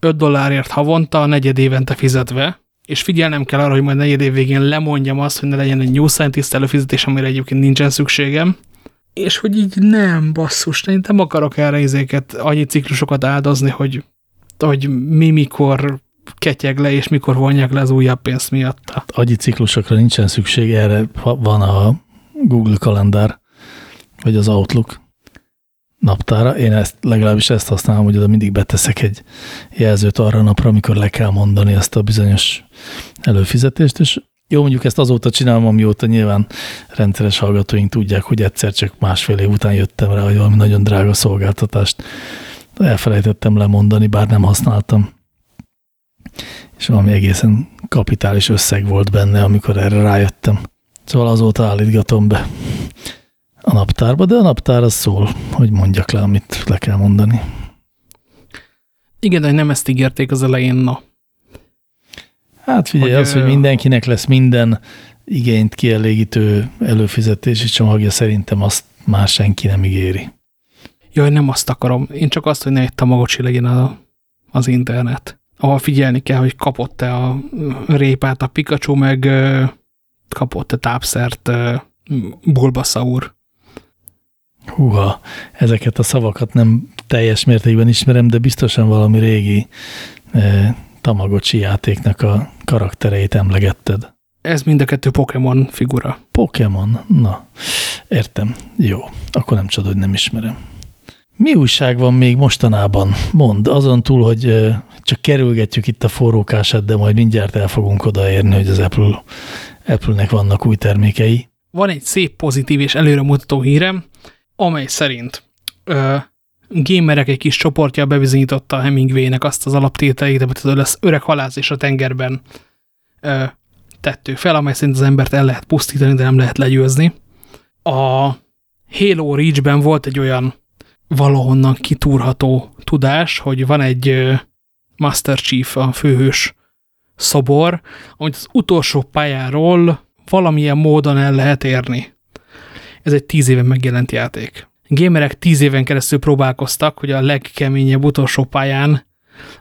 5 dollárért havonta, negyed évente fizetve, és figyelnem kell arra, hogy majd negyed év végén lemondjam azt, hogy ne legyen egy New Scientist előfizetés, amire egyébként nincsen szükségem, és hogy így nem, basszus, én nem akarok erre izéket, annyi ciklusokat áldozni, hogy, hogy mi mikor ketyeg le, és mikor vonják le az újabb pénzt miatt. Hát agyi ciklusokra nincsen szükség, erre van a Google kalendár, vagy az Outlook naptára. Én ezt, legalábbis ezt használom, hogy oda mindig beteszek egy jelzőt arra a napra, amikor le kell mondani ezt a bizonyos előfizetést, és jó, mondjuk ezt azóta csinálom, amióta nyilván rendszeres hallgatóink tudják, hogy egyszer csak másfél év után jöttem rá, hogy valami nagyon drága szolgáltatást elfelejtettem lemondani, bár nem használtam. És valami egészen kapitális összeg volt benne, amikor erre rájöttem. Szóval azóta állítgatom be a naptárba, de a naptár az szól, hogy mondjak le, amit le kell mondani. Igen, de nem ezt ígérték az elején, na. Hát figyelj, hogy az, hogy mindenkinek lesz minden igényt kielégítő előfizetési csomagja, szerintem azt már senki nem ígéri. Jaj, nem azt akarom. Én csak azt, hogy ne egy tamagocsi legyen a, az internet. Ahol figyelni kell, hogy kapott-e a répát a Pikachu, meg kapott-e tápszert Bulbasaur. Húha, ezeket a szavakat nem teljes mértékben ismerem, de biztosan valami régi Tamagocsi játéknak a karaktereit emlegetted. Ez mind a kettő Pokémon figura. Pokémon? Na, értem. Jó, akkor nem csoda, hogy nem ismerem. Mi újság van még mostanában? Mond, azon túl, hogy csak kerülgetjük itt a forrókását, de majd mindjárt el fogunk odaérni, hogy az Apple, Apple-nek vannak új termékei. Van egy szép, pozitív és előremutató hírem, amely szerint ö, gamerek egy kis csoportja bebizonyította a Hemingway-nek azt az alaptételét, amit az öreg halász és a tengerben ö, tettő fel, amely szerint az embert el lehet pusztítani, de nem lehet legyőzni. A Halo Reach-ben volt egy olyan valahonnan kitúrható tudás, hogy van egy Master Chief, a főhős szobor, amit az utolsó pályáról valamilyen módon el lehet érni. Ez egy tíz éve megjelent játék gamerek tíz éven keresztül próbálkoztak, hogy a legkeményebb utolsó pályán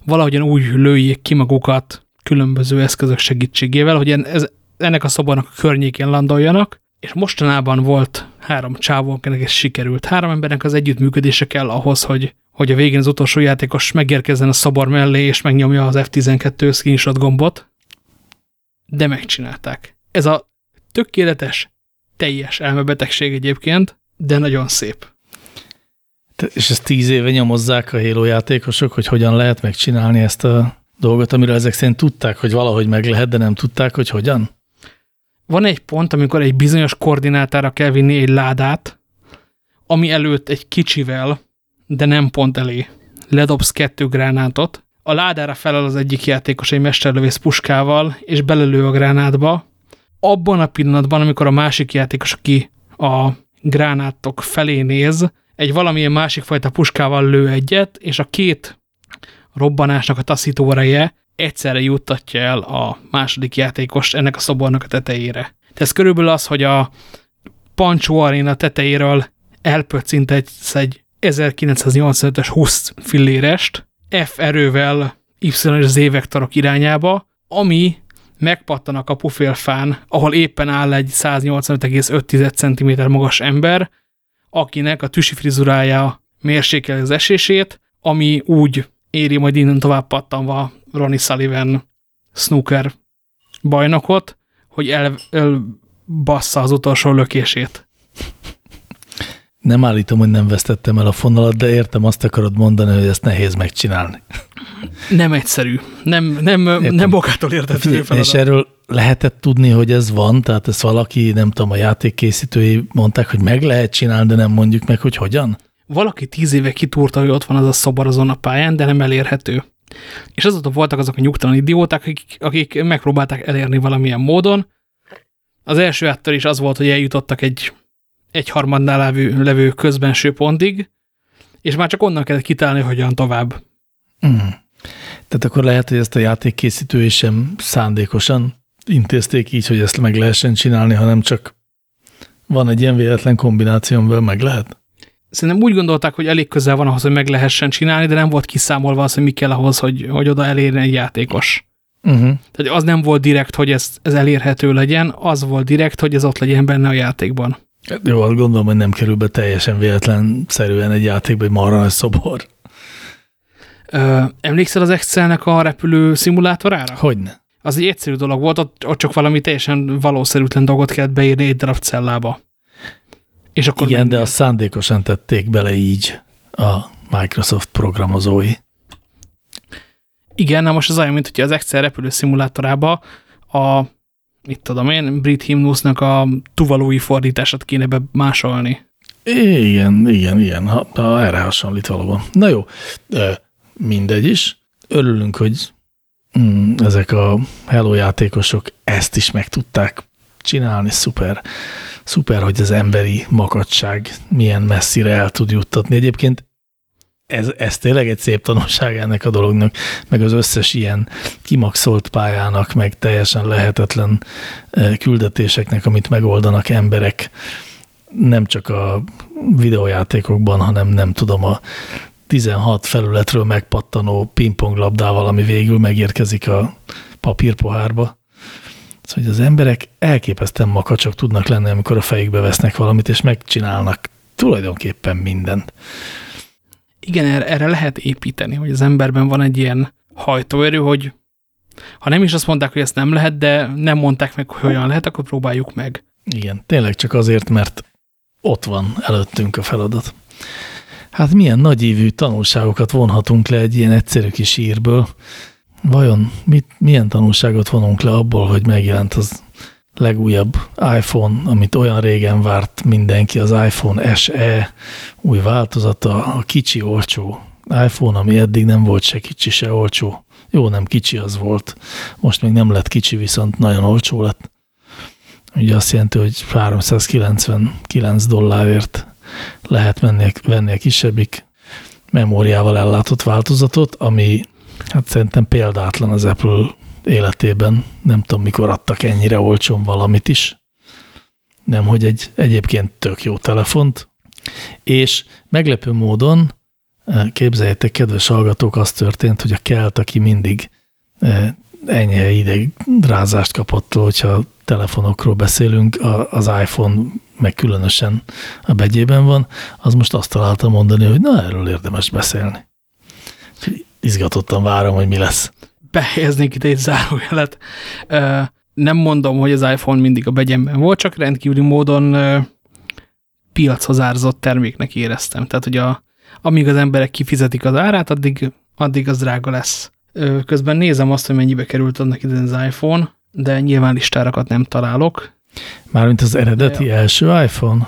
valahogyan úgy lőjék ki magukat különböző eszközök segítségével, hogy ez, ennek a szobornak a környékén landoljanak, és mostanában volt három csávó, akinek ez sikerült. Három embernek az együttműködése kell ahhoz, hogy, hogy a végén az utolsó játékos megérkezzen a szobor mellé, és megnyomja az F12 screenshot gombot, de megcsinálták. Ez a tökéletes, teljes elmebetegség egyébként, de nagyon szép. És ezt tíz éve nyomozzák a Halo játékosok, hogy hogyan lehet megcsinálni ezt a dolgot, amiről ezek szerint tudták, hogy valahogy meg lehet, de nem tudták, hogy hogyan? Van egy pont, amikor egy bizonyos koordinátára kell vinni egy ládát, ami előtt egy kicsivel, de nem pont elé, ledobsz kettő gránátot, a ládára felel az egyik játékos egy mesterlövész puskával, és belelő a gránátba. Abban a pillanatban, amikor a másik játékos, aki a gránátok felé néz, egy valamilyen másik fajta puskával lő egyet, és a két robbanásnak a taszító ereje egyszerre juttatja el a második játékost ennek a szobornak a tetejére. Tehát ez körülbelül az, hogy a Pancho Arena tetejéről elpöccint egy, egy 1985-ös 20 fillérest F erővel Y és Z vektorok irányába, ami megpattan a kapufélfán, ahol éppen áll egy 185,5 cm magas ember, akinek a tüsi frizurája mérsékeli az esését, ami úgy éri majd innen tovább pattanva Ronnie Sullivan snooker bajnokot, hogy el, elbassza az utolsó lökését. Nem állítom, hogy nem vesztettem el a fonalat, de értem, azt akarod mondani, hogy ezt nehéz megcsinálni. Nem egyszerű. Nem, nem, nem bokától értető És erről lehetett tudni, hogy ez van? Tehát ezt valaki, nem tudom, a játékkészítői mondták, hogy meg lehet csinálni, de nem mondjuk meg, hogy hogyan? Valaki tíz éve kitúrta, hogy ott van az a szobar azon a pályán, de nem elérhető. És azóta voltak azok a nyugtalan idióták, akik, akik megpróbálták elérni valamilyen módon. Az első ettől is az volt, hogy eljutottak egy, egy harmadnál levő, levő közbenső pontig, és már csak onnan kellett kitálni, hogyan tovább. Mm. Tehát akkor lehet, hogy ezt a játékkészítő sem szándékosan intézték így, hogy ezt meg lehessen csinálni, hanem csak van egy ilyen véletlen kombináció, amivel meg lehet? Szerintem úgy gondolták, hogy elég közel van ahhoz, hogy meg lehessen csinálni, de nem volt kiszámolva az, hogy mi kell ahhoz, hogy, hogy oda elérjen egy játékos. Uh -huh. Tehát az nem volt direkt, hogy ez, ez elérhető legyen, az volt direkt, hogy ez ott legyen benne a játékban. Jó, azt gondolom, hogy nem kerül be teljesen véletlenszerűen egy játékba egy marra nagy szobor. Ö, emlékszel az Excelnek a repülő szimulátorára? Hogyne. Az egy egyszerű dolog volt, ott, ott csak valami teljesen valószerűtlen dolgot kellett beírni egy darab cellába. És akkor Igen, de azt szándékosan tették bele így a Microsoft programozói. Igen, na most az olyan, mint hogy az Excel repülő szimulátorába a, mit tudom én, brit himnusznak a tuvalói fordítását kéne be másolni. Igen, igen, igen, ha, ha erre hasonlít valóban. Na jó, mindegy is. Örülünk, hogy mm, ezek a Hello játékosok ezt is meg tudták csinálni, szuper. Szuper, hogy az emberi makadság milyen messzire el tud juttatni. Egyébként ez, ez tényleg egy szép tanulság ennek a dolognak, meg az összes ilyen kimaxolt pályának, meg teljesen lehetetlen küldetéseknek, amit megoldanak emberek, nem csak a videójátékokban, hanem nem tudom, a 16 felületről megpattanó pingponglabdával, ami végül megérkezik a papírpohárba. Szóval, hogy az emberek elképesztően makacsok tudnak lenni, amikor a fejükbe vesznek valamit, és megcsinálnak tulajdonképpen mindent. Igen, erre, lehet építeni, hogy az emberben van egy ilyen hajtóerő, hogy ha nem is azt mondták, hogy ezt nem lehet, de nem mondták meg, hogy hogyan lehet, akkor próbáljuk meg. Igen, tényleg csak azért, mert ott van előttünk a feladat. Hát milyen nagyívű tanulságokat vonhatunk le egy ilyen egyszerű kis írből. Vajon mit, milyen tanulságot vonunk le abból, hogy megjelent az legújabb iPhone, amit olyan régen várt mindenki, az iPhone SE új változata, a kicsi olcsó iPhone, ami eddig nem volt se kicsi, se olcsó. Jó, nem kicsi az volt. Most még nem lett kicsi, viszont nagyon olcsó lett. Ugye azt jelenti, hogy 399 dollárért lehet menni, venni a kisebbik memóriával ellátott változatot, ami hát szerintem példátlan az Apple életében. Nem tudom, mikor adtak ennyire olcsón valamit is. Nem, hogy egy egyébként tök jó telefont. És meglepő módon, eh, képzeljétek, kedves hallgatók, az történt, hogy a kelt, aki mindig eh, ennyi ideig drázást kapott, hogyha telefonokról beszélünk, az iPhone meg különösen a begyében van, az most azt találta mondani, hogy na, erről érdemes beszélni. Izgatottan várom, hogy mi lesz. Behelyeznék itt egy zárójelet. Nem mondom, hogy az iPhone mindig a begyemben volt, csak rendkívüli módon piachoz árzott terméknek éreztem. Tehát, hogy a, amíg az emberek kifizetik az árát, addig, addig az drága lesz. Közben nézem azt, hogy mennyibe került annak idején az iPhone, de nyilván listárakat nem találok. Mármint az eredeti ja. első iPhone?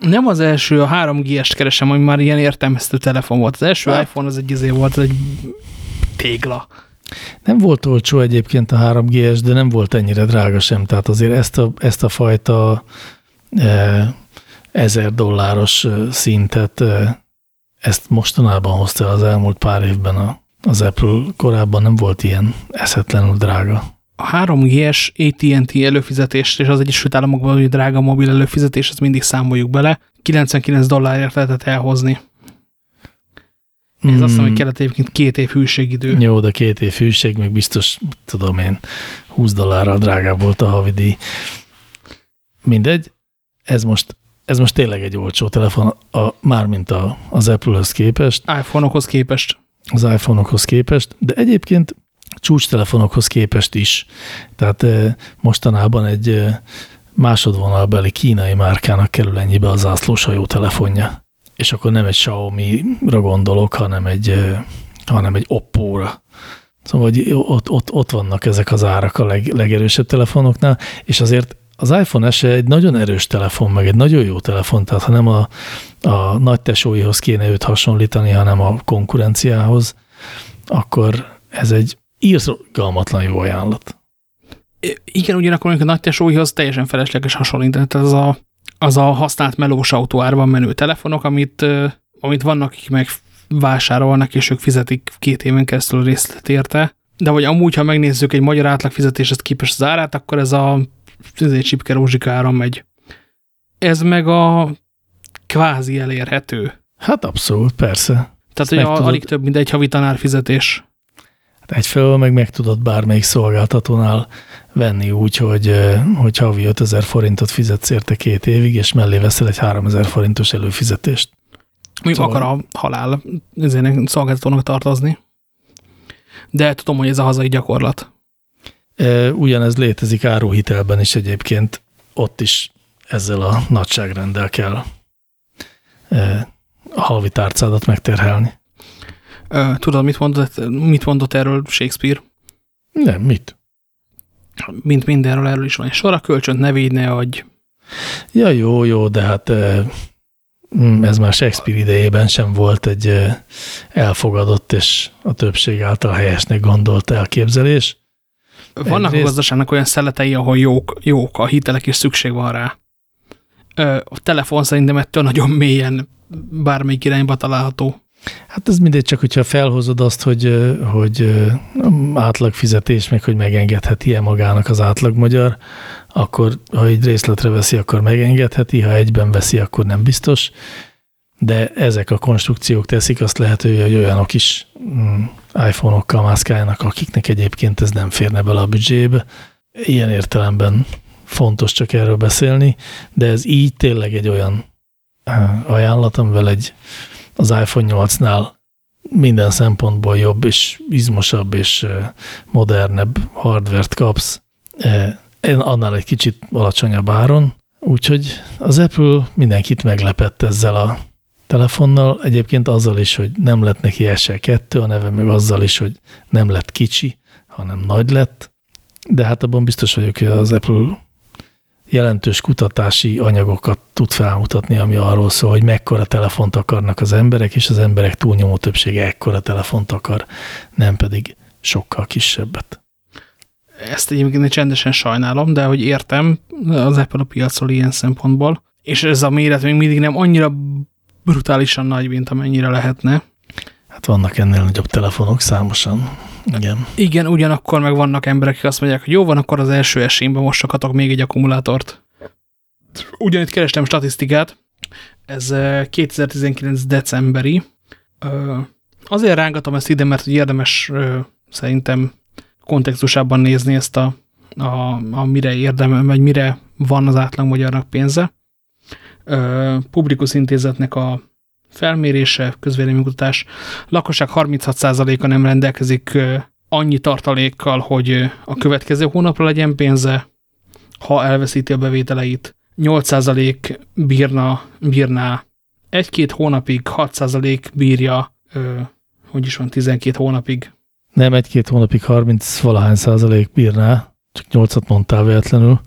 Nem az első, a 3G-est keresem, ami már ilyen értelmeztő telefon volt. Az első hát. iPhone az egy izé volt, egy tégla. Nem volt olcsó egyébként a 3G-es, de nem volt ennyire drága sem. Tehát azért ezt a, ezt a fajta e, ezer dolláros szintet, e, ezt mostanában hozta az elmúlt pár évben a, az Apple. Korábban nem volt ilyen eszetlenül drága a 3G-es AT&T előfizetést és az Egyesült Államokban, drága mobil előfizetés, ezt mindig számoljuk bele. 99 dollárért lehetett elhozni. Ez mm. azt hiszem, hogy hmm. kellett egyébként két év hűségidő. Jó, de két év hűség, még biztos, tudom én, 20 dollárral drágább volt a havidi. Mindegy, ez most, ez most tényleg egy olcsó telefon, a, mármint a, az Apple-höz képest. iPhone-okhoz képest. Az iPhone-okhoz képest, de egyébként csúcstelefonokhoz képest is. Tehát mostanában egy másodvonalbeli kínai márkának kerül ennyibe az zászlóshajó telefonja. És akkor nem egy Xiaomi-ra gondolok, hanem egy, hanem egy Oppo-ra. Szóval ott, ott, ott vannak ezek az árak a leg, legerősebb telefonoknál, és azért az iPhone SE egy nagyon erős telefon, meg egy nagyon jó telefon, tehát ha nem a, a nagy tesóihoz kéne őt hasonlítani, hanem a konkurenciához, akkor ez egy írgalmatlan jó ajánlat. Igen, ugyanakkor a nagy tesóihoz teljesen felesleges hasonlítani. Tehát az a, az a használt melós autóárban menő telefonok, amit, amit vannak, akik meg vásárolnak, és ők fizetik két éven keresztül a részlet érte. De hogy amúgy, ha megnézzük egy magyar átlagfizetéshez képest az árát, akkor ez a ez csipke rózsika áron megy. Ez meg a kvázi elérhető. Hát abszolút, persze. Tehát, hogy a, alig több, mint egy havi tanárfizetés. Hát egyfelől meg meg tudod bármelyik szolgáltatónál venni úgy, hogy, hogy havi 5000 forintot fizetsz érte két évig, és mellé veszel egy 3000 forintos előfizetést. Mi szóval... akar a halál ezért szolgáltatónak tartozni. De tudom, hogy ez a hazai gyakorlat. Ugyanez létezik áruhitelben is egyébként. Ott is ezzel a nagyságrenddel kell a halvi tárcádat megterhelni. Tudod, mit mondott, mit mondott erről Shakespeare? Nem, mit? Mint mindenről erről is van sor, a kölcsönt ne védj, ne adj. Ja, jó, jó, de hát mm, ez már Shakespeare idejében sem volt egy elfogadott és a többség által helyesnek gondolt elképzelés. Vannak Egyrészt... a gazdaságnak olyan szeletei, ahol jók, jók a hitelek, és szükség van rá. A telefon szerintem ettől nagyon mélyen bármelyik irányba található. Hát ez mindegy, csak hogyha felhozod azt, hogy, hogy átlag fizetés, meg hogy megengedheti-e magának az átlag magyar, akkor ha egy részletre veszi, akkor megengedheti, ha egyben veszi, akkor nem biztos. De ezek a konstrukciók teszik azt lehetővé, hogy olyanok is mm, iPhone-okkal mászkáljanak, akiknek egyébként ez nem férne bele a büdzsébe. Ilyen értelemben fontos csak erről beszélni, de ez így tényleg egy olyan ajánlat, amivel egy az iPhone 8-nál minden szempontból jobb és izmosabb és modernebb hardvert kapsz, annál egy kicsit alacsonyabb áron, úgyhogy az Apple mindenkit meglepett ezzel a telefonnal, egyébként azzal is, hogy nem lett neki SE2 a neve, meg azzal is, hogy nem lett kicsi, hanem nagy lett, de hát abban biztos vagyok, hogy az Apple jelentős kutatási anyagokat tud felmutatni, ami arról szól, hogy mekkora telefont akarnak az emberek, és az emberek túlnyomó többsége ekkora telefont akar, nem pedig sokkal kisebbet. Ezt egyébként csendesen sajnálom, de hogy értem, az Apple a piacról ilyen szempontból, és ez a méret még mindig nem annyira brutálisan nagy, mint amennyire lehetne. Hát vannak ennél nagyobb telefonok számosan. Igen. Igen, ugyanakkor meg vannak emberek, akik azt mondják, hogy jó van, akkor az első esélyben most sokatok még egy akkumulátort. Ugyanitt kerestem statisztikát, ez 2019 decemberi. Azért rángatom ezt ide, mert érdemes szerintem kontextusában nézni ezt a, a, a mire érdemel, vagy mire van az átlag magyarnak pénze. Publikus intézetnek a felmérése, közvéleménykutatás, lakosság 36%-a nem rendelkezik annyi tartalékkal, hogy a következő hónapra legyen pénze, ha elveszíti a bevételeit. 8% bírna, bírná egy-két hónapig, 6% bírja, ö, hogy is van, 12 hónapig. Nem, egy-két hónapig 30 valahány százalék bírná, csak 8-at mondtál véletlenül.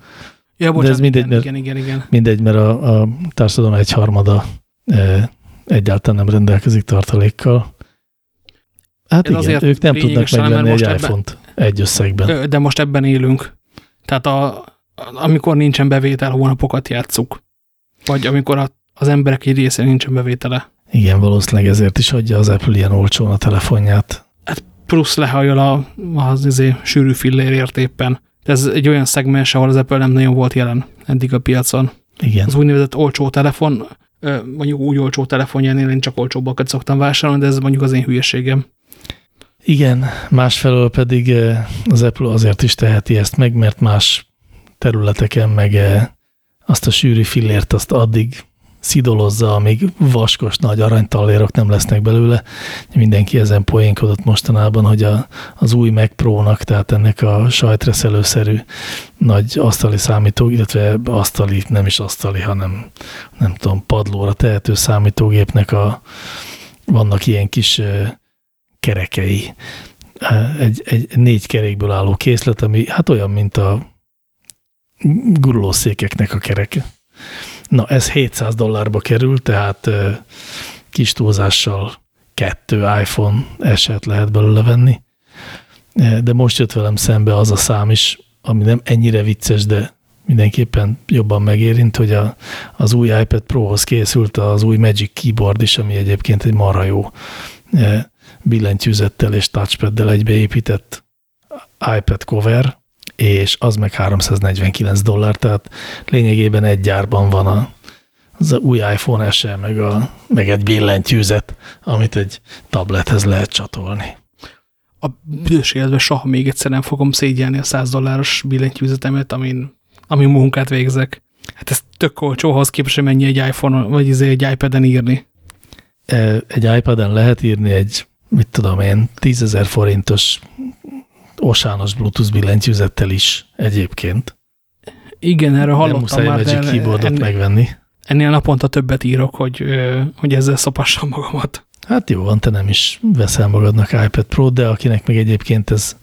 Ja, bocsánat, De ez mindegy, igen, igen, igen, igen. Mindegy, mert a, a társadalom egyharmada e, egyáltalán nem rendelkezik tartalékkal. Hát Ez igen, ők nem tudnak megvenni egy iPhone-t egy összegben. De most ebben élünk. Tehát a, amikor nincsen bevétel, hónapokat játszuk. Vagy amikor a, az emberek egy része nincsen bevétele. Igen, valószínűleg ezért is adja az Apple ilyen olcsón a telefonját. Hát plusz lehajol a, az izé, sűrű fillérért éppen. Ez egy olyan szegmens, ahol az Apple nem nagyon volt jelen eddig a piacon. Igen. Az úgynevezett olcsó telefon, mondjuk úgy olcsó telefonjánél én csak olcsóbbakat szoktam vásárolni, de ez mondjuk az én hülyeségem. Igen, másfelől pedig az Apple azért is teheti ezt meg, mert más területeken meg azt a sűrű fillért azt addig szidolozza, amíg vaskos nagy aranytallérok nem lesznek belőle. Mindenki ezen poénkodott mostanában, hogy a, az új Mac Pro-nak, tehát ennek a sajtreszelőszerű nagy asztali számító, illetve asztali, nem is asztali, hanem nem tudom, padlóra tehető számítógépnek a, vannak ilyen kis kerekei. Egy, egy négy kerékből álló készlet, ami hát olyan, mint a gurulószékeknek a kereke. Na, ez 700 dollárba kerül, tehát kis túlzással kettő iPhone eset lehet belőle venni. De most jött velem szembe az a szám is, ami nem ennyire vicces, de mindenképpen jobban megérint, hogy a, az új iPad Pro-hoz készült az új Magic Keyboard is, ami egyébként egy marha jó billentyűzettel és touchpaddel egybeépített iPad cover, és az meg 349 dollár, tehát lényegében egy gyárban van a, az a új iPhone SE, meg, a, meg egy billentyűzet, amit egy tablethez lehet csatolni. a büdös életben soha még egyszer nem fogom szégyelni a 100 dolláros billentyűzetemet, amin, amin munkát végzek. Hát ez tök olcsó, ahhoz képest, hogy mennyi egy iPhone, vagy izé egy iPad-en írni. Egy iPad-en lehet írni egy, mit tudom én, 10 forintos osános Bluetooth billentyűzettel is egyébként. Igen, erre hallottam Nem muszáj Magic Keyboardot ennél, megvenni. Ennél naponta többet írok, hogy, hogy ezzel szopassam magamat. Hát jó van, te nem is veszel magadnak iPad Pro, de akinek meg egyébként ez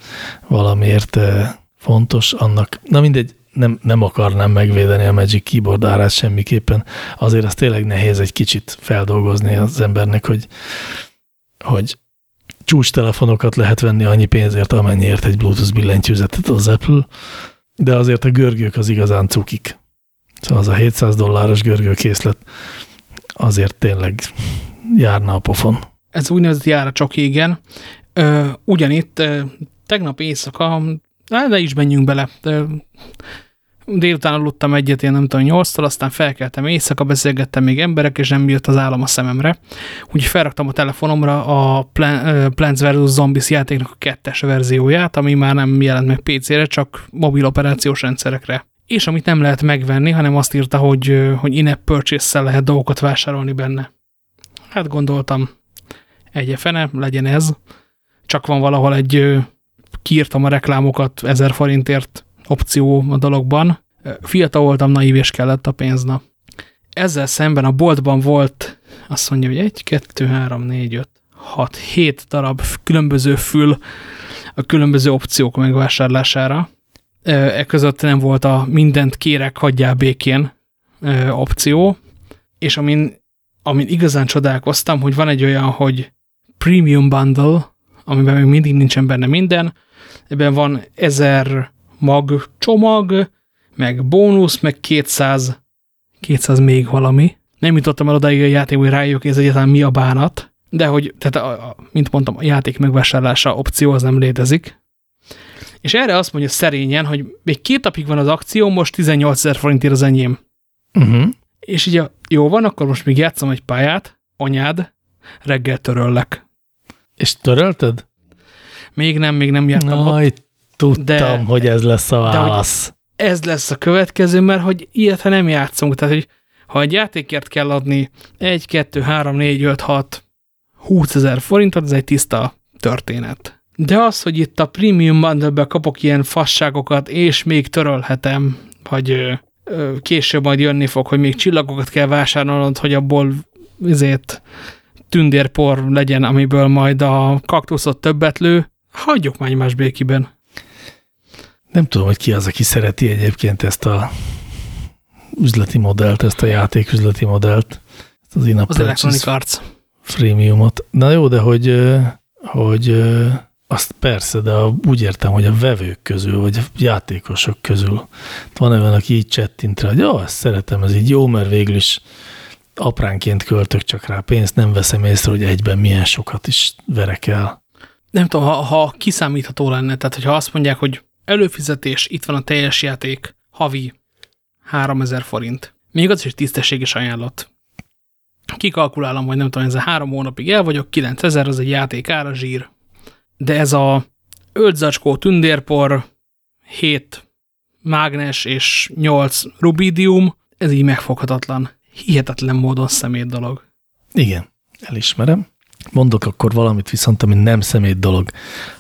valamiért fontos, annak, na mindegy, nem, nem akarnám megvédeni a Magic Keyboard árát semmiképpen. Azért az tényleg nehéz egy kicsit feldolgozni az embernek, hogy, hogy csúcs telefonokat lehet venni annyi pénzért, amennyiért egy Bluetooth billentyűzetet az Apple, de azért a görgők az igazán cukik. Szóval az a 700 dolláros görgőkészlet azért tényleg járna a pofon. Ez úgynevezett jár a csak igen. ugyanitt tegnap éjszaka, de is menjünk bele, délután aludtam egyet, én nem tudom, nyolctól, aztán felkeltem éjszaka, beszélgettem még emberek, és nem jött az állam a szememre. Úgyhogy felraktam a telefonomra a Plants vs. Zombies játéknak a kettes verzióját, ami már nem jelent meg PC-re, csak mobil operációs rendszerekre. És amit nem lehet megvenni, hanem azt írta, hogy, hogy in-app purchase lehet dolgokat vásárolni benne. Hát gondoltam, egy fene, legyen ez. Csak van valahol egy, kiírtam a reklámokat ezer forintért opció a dologban. Fiatal voltam, naív és kellett a pénzna. Ezzel szemben a boltban volt, azt mondja, hogy 1, 2, 3, 4, 5, 6, 7 darab különböző fül a különböző opciók megvásárlására. E között nem volt a mindent kérek, hagyjál békén opció, és amin, amin igazán csodálkoztam, hogy van egy olyan, hogy Premium Bundle, amiben még mindig nincsen benne minden, ebben van 1000 mag csomag, meg bónusz, meg 200, 200 még valami. Nem jutottam el odaig a játék, hogy rájuk ez egyáltalán mi a bánat, de hogy, tehát a, a, mint mondtam, a játék megvásárlása opció az nem létezik. És erre azt mondja szerényen, hogy még két napig van az akció, most 18 ezer forintért az enyém. Uh mhm. -huh. És így a, jó van, akkor most még játszom egy pályát, anyád, reggel töröllek. És törölted? Még nem, még nem jártam Na, ott. Tudtam, de, hogy ez lesz a válasz. Ez lesz a következő, mert hogy ilyet, ha nem játszunk, tehát hogy ha egy játékért kell adni 1, 2, 3, 4, 5, 6, 20 ezer forintot, ez egy tiszta történet. De az, hogy itt a Premium bundle kapok ilyen fasságokat, és még törölhetem, vagy ö, ö, később majd jönni fog, hogy még csillagokat kell vásárolnod, hogy abból ezért tündérpor legyen, amiből majd a kaktuszot többet lő, hagyjuk már egymás békiben. Nem tudom, hogy ki az, aki szereti egyébként ezt a üzleti modellt, ezt a játék üzleti modellt, ezt az in Az Electronic Arts. Freemiumot. Na jó, de hogy, hogy azt persze, de úgy értem, hogy a vevők közül, vagy a játékosok közül van olyan, aki így csettint rá, hogy jó, ezt szeretem, ez így jó, mert végül is apránként költök csak rá pénzt, nem veszem észre, hogy egyben milyen sokat is verek el. Nem tudom, ha, ha kiszámítható lenne, tehát hogyha azt mondják, hogy előfizetés, itt van a teljes játék, havi 3000 forint. Még az is tisztességes ajánlat. Kikalkulálom, hogy nem tudom, ez a három hónapig el vagyok, 9000 az egy játék ára zsír. De ez a 5 zacskó tündérpor, 7 mágnes és 8 rubidium, ez így megfoghatatlan. Hihetetlen módon szemét dolog. Igen, elismerem. Mondok akkor valamit viszont, ami nem szemét dolog,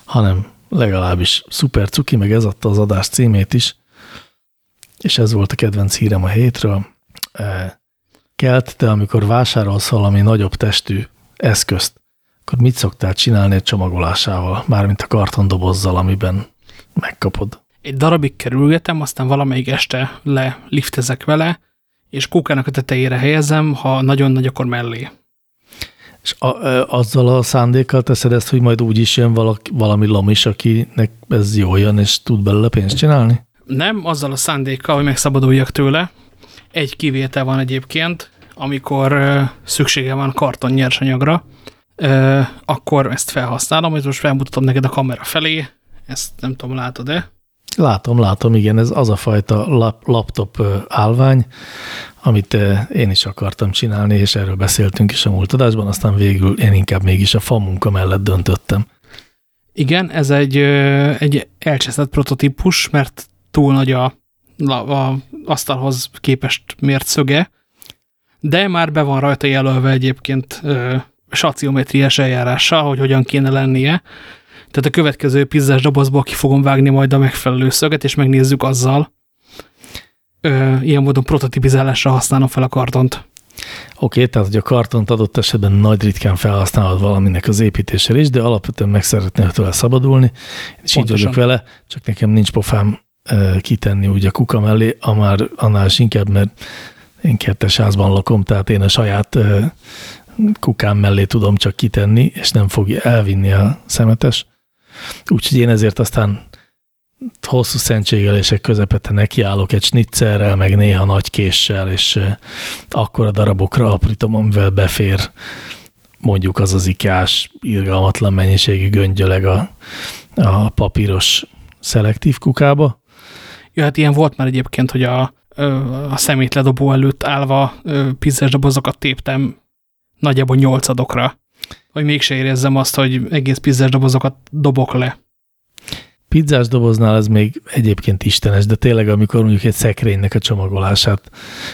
hanem legalábbis szuper cuki, meg ez adta az adás címét is, és ez volt a kedvenc hírem a hétről. E, Kelt, te amikor vásárolsz valami nagyobb testű eszközt, akkor mit szoktál csinálni egy csomagolásával, mármint a kartondobozzal, amiben megkapod? Egy darabig kerülgetem, aztán valamelyik este le liftezek vele, és kókának a tetejére helyezem, ha nagyon nagy, akkor mellé. És a, azzal a szándékkal teszed ezt, hogy majd úgy is jön valaki, valami lomis, akinek ez jól jön, és tud belőle pénzt csinálni? Nem, azzal a szándékkal, hogy megszabaduljak tőle. Egy kivétel van egyébként, amikor ö, szüksége van karton nyersanyagra, ö, akkor ezt felhasználom, és most felmutatom neked a kamera felé, ezt nem tudom, látod-e? Látom, látom, igen, ez az a fajta lap, laptop állvány, amit én is akartam csinálni, és erről beszéltünk is a múlt adásban, aztán végül én inkább mégis a fa munka mellett döntöttem. Igen, ez egy, egy elcseszett prototípus, mert túl nagy a, a, asztalhoz képest mért szöge, de már be van rajta jelölve egyébként ö, saciometriás eljárással, hogy hogyan kéne lennie. Tehát a következő pizzás dobozból ki fogom vágni majd a megfelelő szöget, és megnézzük azzal. Ö, ilyen módon prototipizálásra használom fel a kartont. Oké, okay, tehát hogy a kartont adott esetben nagy ritkán felhasználod valaminek az építésére is, de alapvetően meg szeretnél tőle szabadulni, és Pontosan. így vagyok vele, csak nekem nincs pofám uh, kitenni úgy a kuka mellé, a már annál is inkább, mert én kettes házban lakom, tehát én a saját uh, kukám mellé tudom csak kitenni, és nem fogja elvinni a szemetes. Úgyhogy én ezért aztán hosszú szentségelések közepette nekiállok egy snitzerrel, meg néha nagy késsel, és akkor a darabokra aprítom, amivel befér mondjuk az az ikás, irgalmatlan mennyiségű göngyöleg a, a papíros szelektív kukába. Ja, hát ilyen volt már egyébként, hogy a, a szemétledobó előtt állva pizzás dobozokat téptem nagyjából nyolcadokra, hogy mégse érezzem azt, hogy egész pizzás dobozokat dobok le pizzás doboznál ez még egyébként istenes, de tényleg amikor mondjuk egy szekrénynek a csomagolását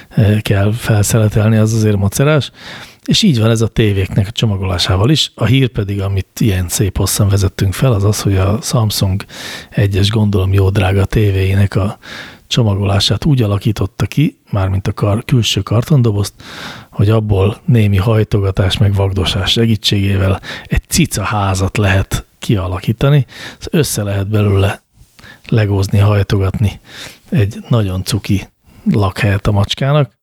eh, kell felszeletelni, az azért macerás. És így van ez a tévéknek a csomagolásával is. A hír pedig, amit ilyen szép hosszan vezettünk fel, az az, hogy a Samsung egyes gondolom jó drága tévéinek a csomagolását úgy alakította ki, mármint a kar, külső kartondobozt, hogy abból némi hajtogatás meg vagdosás segítségével egy cica házat lehet kialakítani, össze lehet belőle legózni, hajtogatni egy nagyon cuki lakhelyet a macskának,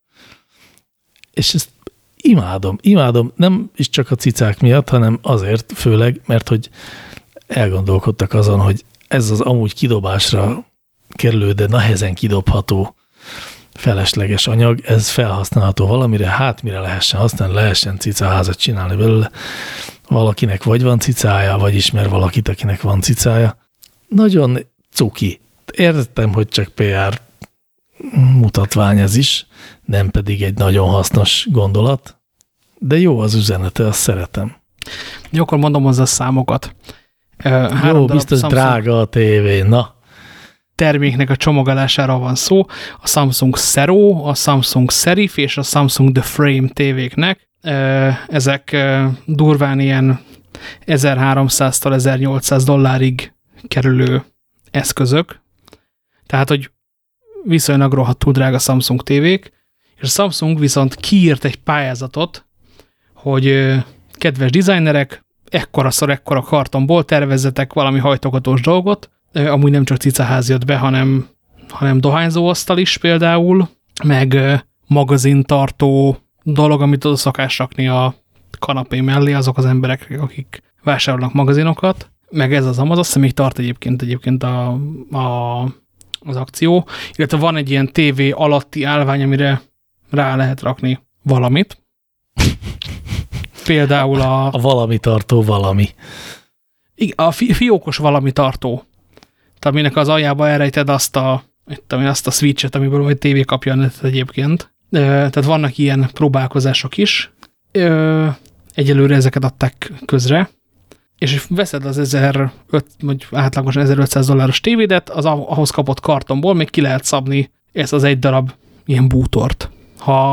és ezt imádom, imádom, nem is csak a cicák miatt, hanem azért főleg, mert hogy elgondolkodtak azon, hogy ez az amúgy kidobásra kerülő, de nehezen kidobható felesleges anyag, ez felhasználható valamire, hát mire lehessen használni, lehessen cicaházat csinálni belőle, valakinek vagy van cicája, vagy ismer valakit, akinek van cicája. Nagyon cuki. Értettem, hogy csak PR mutatvány ez is, nem pedig egy nagyon hasznos gondolat, de jó az üzenete, azt szeretem. Jó, akkor mondom hozzá a számokat. Három jó, biztos Samsung drága a tévé, na. Terméknek a csomagolására van szó. A Samsung Zero, a Samsung Serif és a Samsung The Frame tévéknek ezek durván ilyen 1300-tól 1800 dollárig kerülő eszközök, tehát, hogy viszonylag rohadtul drága Samsung tévék, és a Samsung viszont kiírt egy pályázatot, hogy kedves designerek, ekkora szor, ekkora kartonból tervezzetek valami hajtogatós dolgot, amúgy nem csak cicaház jött be, hanem, hanem dohányzóasztal is például, meg magazintartó dolog, amit oda szokás rakni a kanapé mellé azok az emberek, akik vásárolnak magazinokat, meg ez az Amazon, azt még tart egyébként, egyébként a, a, az akció, illetve van egy ilyen TV alatti állvány, amire rá lehet rakni valamit. Például a... A valami tartó valami. A fi, fiókos valami tartó. Aminek az aljába elrejted azt a, azt a switchet, amiből majd tévé kapja a egyébként tehát vannak ilyen próbálkozások is. Egyelőre ezeket adták közre, és veszed az 1000, vagy átlagosan 1500 dolláros tévédet, az ahhoz kapott kartonból még ki lehet szabni ezt az egy darab ilyen bútort. Ha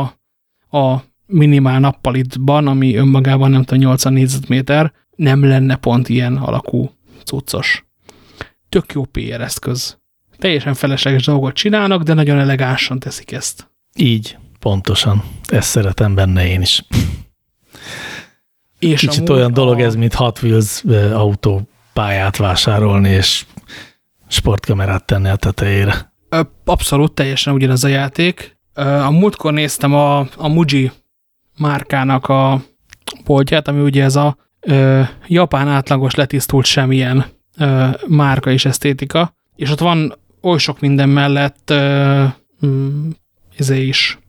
a minimál nappalitban, ami önmagában nem tudom 80 négyzetméter, nem lenne pont ilyen alakú cuccos. Tök jó PR eszköz. Teljesen felesleges dolgot csinálnak, de nagyon elegánsan teszik ezt. Így. Pontosan. Ezt szeretem benne én is. És Kicsit olyan dolog ez, mint Hot Wheels autópályát vásárolni, és sportkamerát tenni a tetejére. Abszolút, teljesen ugyanaz a játék. A múltkor néztem a, a Muji márkának a poltját, ami ugye ez a ö, japán átlagos letisztult semmilyen márka és esztétika, és ott van oly sok minden mellett ö, mm, izé is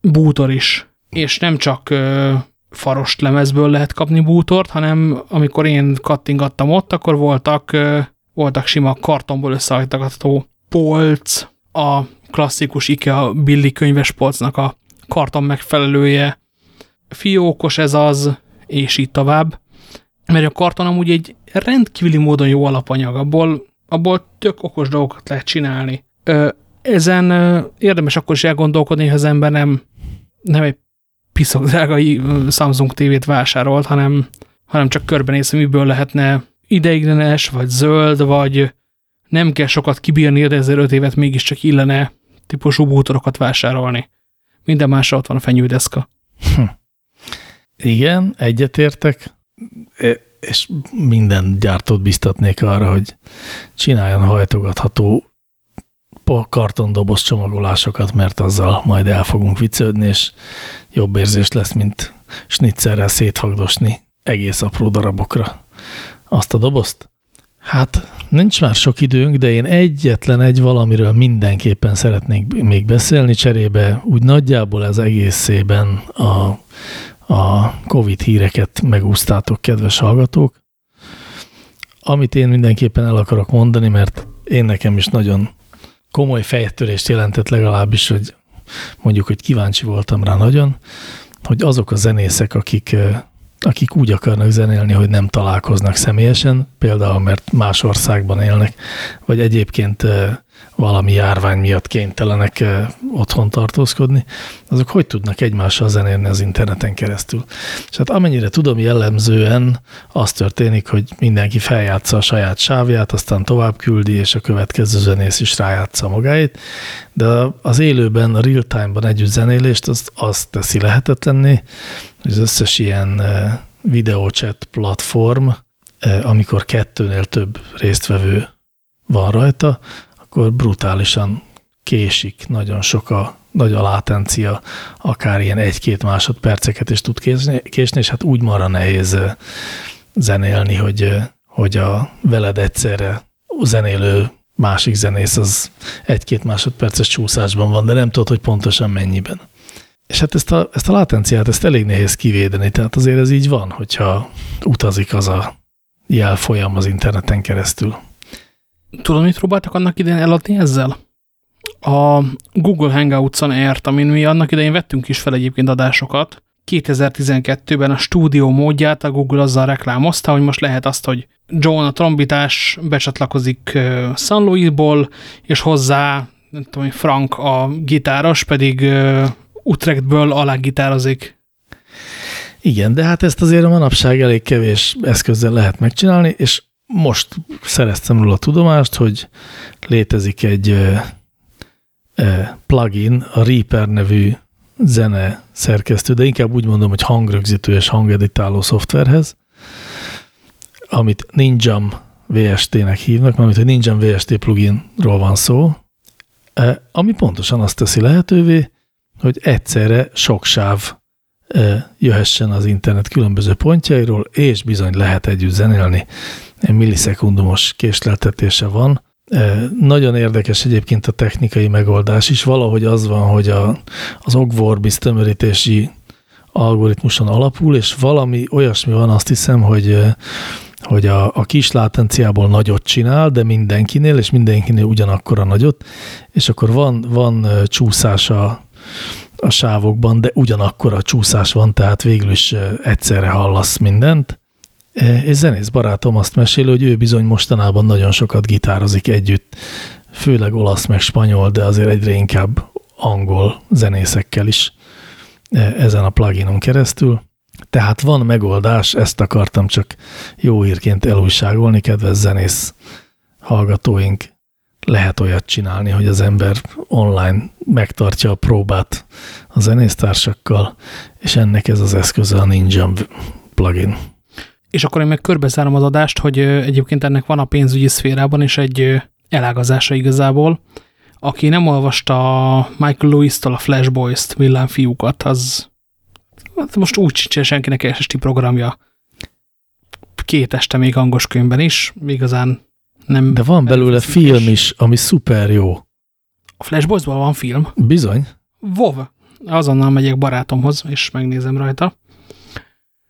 bútor is, és nem csak farost lemezből lehet kapni bútort, hanem amikor én kattingattam ott, akkor voltak, voltak sima kartonból összehajtogatható polc, a klasszikus IKEA Billy könyves polcnak a karton megfelelője, fiókos ez az, és így tovább. Mert a karton amúgy egy rendkívüli módon jó alapanyag, abból, abból tök okos dolgokat lehet csinálni. Ezen érdemes akkor is elgondolkodni, ha az ember nem, nem egy piszok drágai Samsung tévét vásárolt, hanem, hanem csak körbenéz, hogy miből lehetne ideiglenes, vagy zöld, vagy nem kell sokat kibírni, de ezért öt évet mégiscsak illene típusú bútorokat vásárolni. Minden másra ott van a fenyődeszka. Hm. Igen, egyetértek, és minden gyártót biztatnék arra, hogy csináljon hajtogatható kartondoboz csomagolásokat, mert azzal majd el fogunk viccelődni, és jobb érzés lesz, mint snitzerrel széthagdosni egész apró darabokra azt a dobozt. Hát nincs már sok időnk, de én egyetlen egy valamiről mindenképpen szeretnék még beszélni cserébe. Úgy nagyjából ez egészében a, a Covid híreket megúsztátok, kedves hallgatók. Amit én mindenképpen el akarok mondani, mert én nekem is nagyon komoly fejtörést jelentett legalábbis, hogy mondjuk, hogy kíváncsi voltam rá nagyon, hogy azok a zenészek, akik akik úgy akarnak zenélni, hogy nem találkoznak személyesen, például mert más országban élnek, vagy egyébként valami járvány miatt kénytelenek otthon tartózkodni, azok hogy tudnak egymással zenélni az interneten keresztül. És hát amennyire tudom, jellemzően az történik, hogy mindenki feljátsza a saját sávját, aztán tovább küldi, és a következő zenész is rájátsza magáit, de az élőben, a real-time-ban együtt zenélést az, az teszi lehetetlenné, hogy az összes ilyen videóchat platform, amikor kettőnél több résztvevő van rajta, akkor brutálisan késik, nagyon sok a, nagy a látencia, akár ilyen egy-két másodperceket is tud késni, késni, és hát úgy marra nehéz zenélni, hogy, hogy a veled egyszerre zenélő másik zenész az egy-két másodperces csúszásban van, de nem tudod, hogy pontosan mennyiben. És hát ezt a, ezt a látenciát, ezt elég nehéz kivédeni, tehát azért ez így van, hogyha utazik az a jelfolyam az interneten keresztül. Tudod, mit próbáltak annak idején eladni ezzel? A Google Hangouts-on ért, amin mi annak idején vettünk is fel egyébként adásokat. 2012-ben a stúdió módját a Google azzal reklámozta, hogy most lehet azt, hogy John a trombitás becsatlakozik San Louisból, és hozzá nem tudom, Frank a gitáros pedig Utrechtből alágitározik. Igen, de hát ezt azért a manapság elég kevés eszközzel lehet megcsinálni, és most szereztem róla tudomást, hogy létezik egy plugin, a Reaper nevű zene szerkesztő, de inkább úgy mondom, hogy hangrögzítő és hangeditáló szoftverhez, amit Ninjam VST-nek hívnak, mert hogy Ninjam VST pluginról van szó, ami pontosan azt teszi lehetővé, hogy egyszerre sok sáv jöhessen az internet különböző pontjairól, és bizony lehet együtt zenélni millisekundumos késleltetése van. Nagyon érdekes egyébként a technikai megoldás is. Valahogy az van, hogy a, az Ogvorbis tömörítési algoritmuson alapul, és valami olyasmi van, azt hiszem, hogy hogy a, a kis látenciából nagyot csinál, de mindenkinél, és mindenkinél ugyanakkor a nagyot, és akkor van, van csúszás a, a sávokban, de ugyanakkor a csúszás van, tehát végül is egyszerre hallasz mindent, és zenész barátom azt mesél, hogy ő bizony mostanában nagyon sokat gitározik együtt, főleg olasz meg spanyol, de azért egyre inkább angol zenészekkel is e, ezen a pluginon keresztül. Tehát van megoldás, ezt akartam csak jó hírként elújságolni, kedves zenész hallgatóink. Lehet olyat csinálni, hogy az ember online megtartja a próbát a zenésztársakkal, és ennek ez az eszköze a Ninja plugin. És akkor én meg körbezárom az adást, hogy egyébként ennek van a pénzügyi szférában is egy elágazása igazából. Aki nem olvasta Michael Lewis-től a Flash Boys-t, villámfiúkat, az most úgy sincs senkinek esti programja. Két este még hangos könyvben is, igazán nem... De van belőle film is, ami szuper jó. A Flash Boys-ból van film. Bizony. Vov. Azonnal megyek barátomhoz, és megnézem rajta.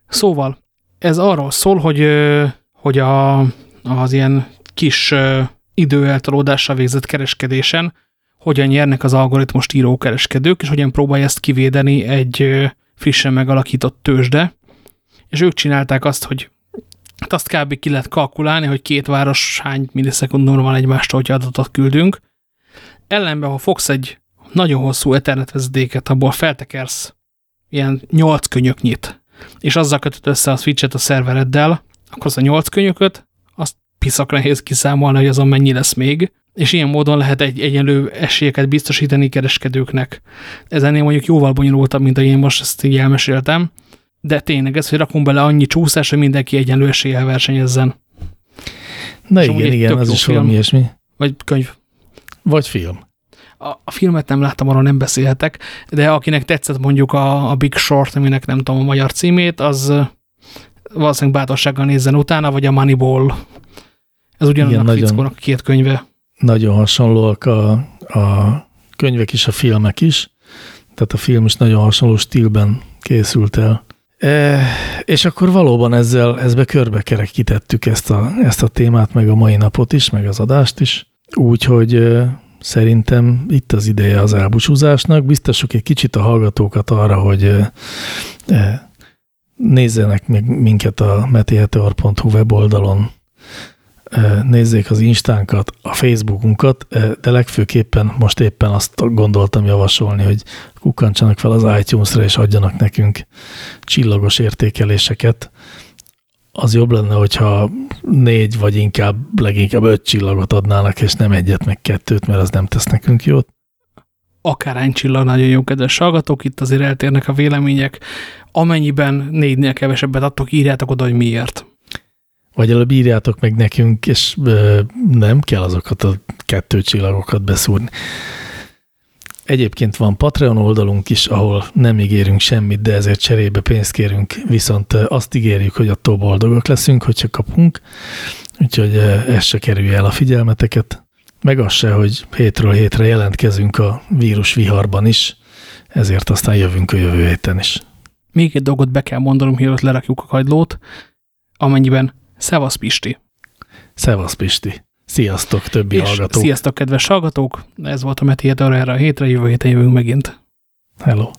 Szóval, ez arról szól, hogy, hogy a, az ilyen kis időeltolódással végzett kereskedésen hogyan nyernek az algoritmust író kereskedők, és hogyan próbálja ezt kivédeni egy frissen megalakított tőzsde. És ők csinálták azt, hogy Hát azt kb. ki lehet kalkulálni, hogy két város hány millisekundumra van egymástól, hogy adatot küldünk. Ellenben, ha fogsz egy nagyon hosszú Ethernet vezetéket, abból feltekersz ilyen nyolc könyöknyit, és azzal kötött össze a switchet a szervereddel, akkor az a nyolc könyököt, azt piszak nehéz kiszámolni, hogy azon mennyi lesz még, és ilyen módon lehet egy egyenlő esélyeket biztosítani kereskedőknek. Ez ennél mondjuk jóval bonyolultabb, mint ahogy én most ezt így elmeséltem, de tényleg ez, hogy rakunk bele annyi csúszás, hogy mindenki egyenlő eséllyel versenyezzen. Na és igen, igen, az is film, valami ilyesmi. Vagy könyv. Vagy film. A, a filmet nem láttam, arról nem beszélhetek, de akinek tetszett mondjuk a, a Big Short, aminek nem tudom a magyar címét, az valószínűleg bátorsággal nézzen utána, vagy a Moneyball. Ez ugyanannak a fickónak két könyve. Nagyon hasonlóak a, a könyvek is, a filmek is. Tehát a film is nagyon hasonló stílben készült el. E, és akkor valóban ezzel ezbe körbe kerekítettük ezt a, ezt a témát, meg a mai napot is, meg az adást is. Úgyhogy szerintem itt az ideje az elbúcsúzásnak. Biztosuk egy kicsit a hallgatókat arra, hogy nézzenek meg minket a metiheteor.hu weboldalon, nézzék az Instánkat, a Facebookunkat, de legfőképpen most éppen azt gondoltam javasolni, hogy kukkantsanak fel az iTunes-ra és adjanak nekünk csillagos értékeléseket. Az jobb lenne, hogyha négy vagy inkább leginkább öt csillagot adnának, és nem egyet meg kettőt, mert az nem tesz nekünk jót. Akár csillag, nagyon jó kedves hallgatók, itt azért eltérnek a vélemények. Amennyiben négynél kevesebbet adtok, írjátok oda, hogy miért. Vagy előbb írjátok meg nekünk, és ö, nem kell azokat a kettő csillagokat beszúrni. Egyébként van Patreon oldalunk is, ahol nem ígérünk semmit, de ezért cserébe pénzt kérünk, viszont azt ígérjük, hogy attól boldogok leszünk, hogyha kapunk, úgyhogy ez se kerülje el a figyelmeteket. Meg az se, hogy hétről hétre jelentkezünk a vírus viharban is, ezért aztán jövünk a jövő héten is. Még egy dolgot be kell mondanom, mielőtt lerakjuk a kagylót, amennyiben Szevasz Pisti! Szevasz Pisti! Sziasztok többi és hallgatók! Sziasztok kedves hallgatók! Ez volt a Meti erre a hétre, jövő héten jövünk megint. Hello!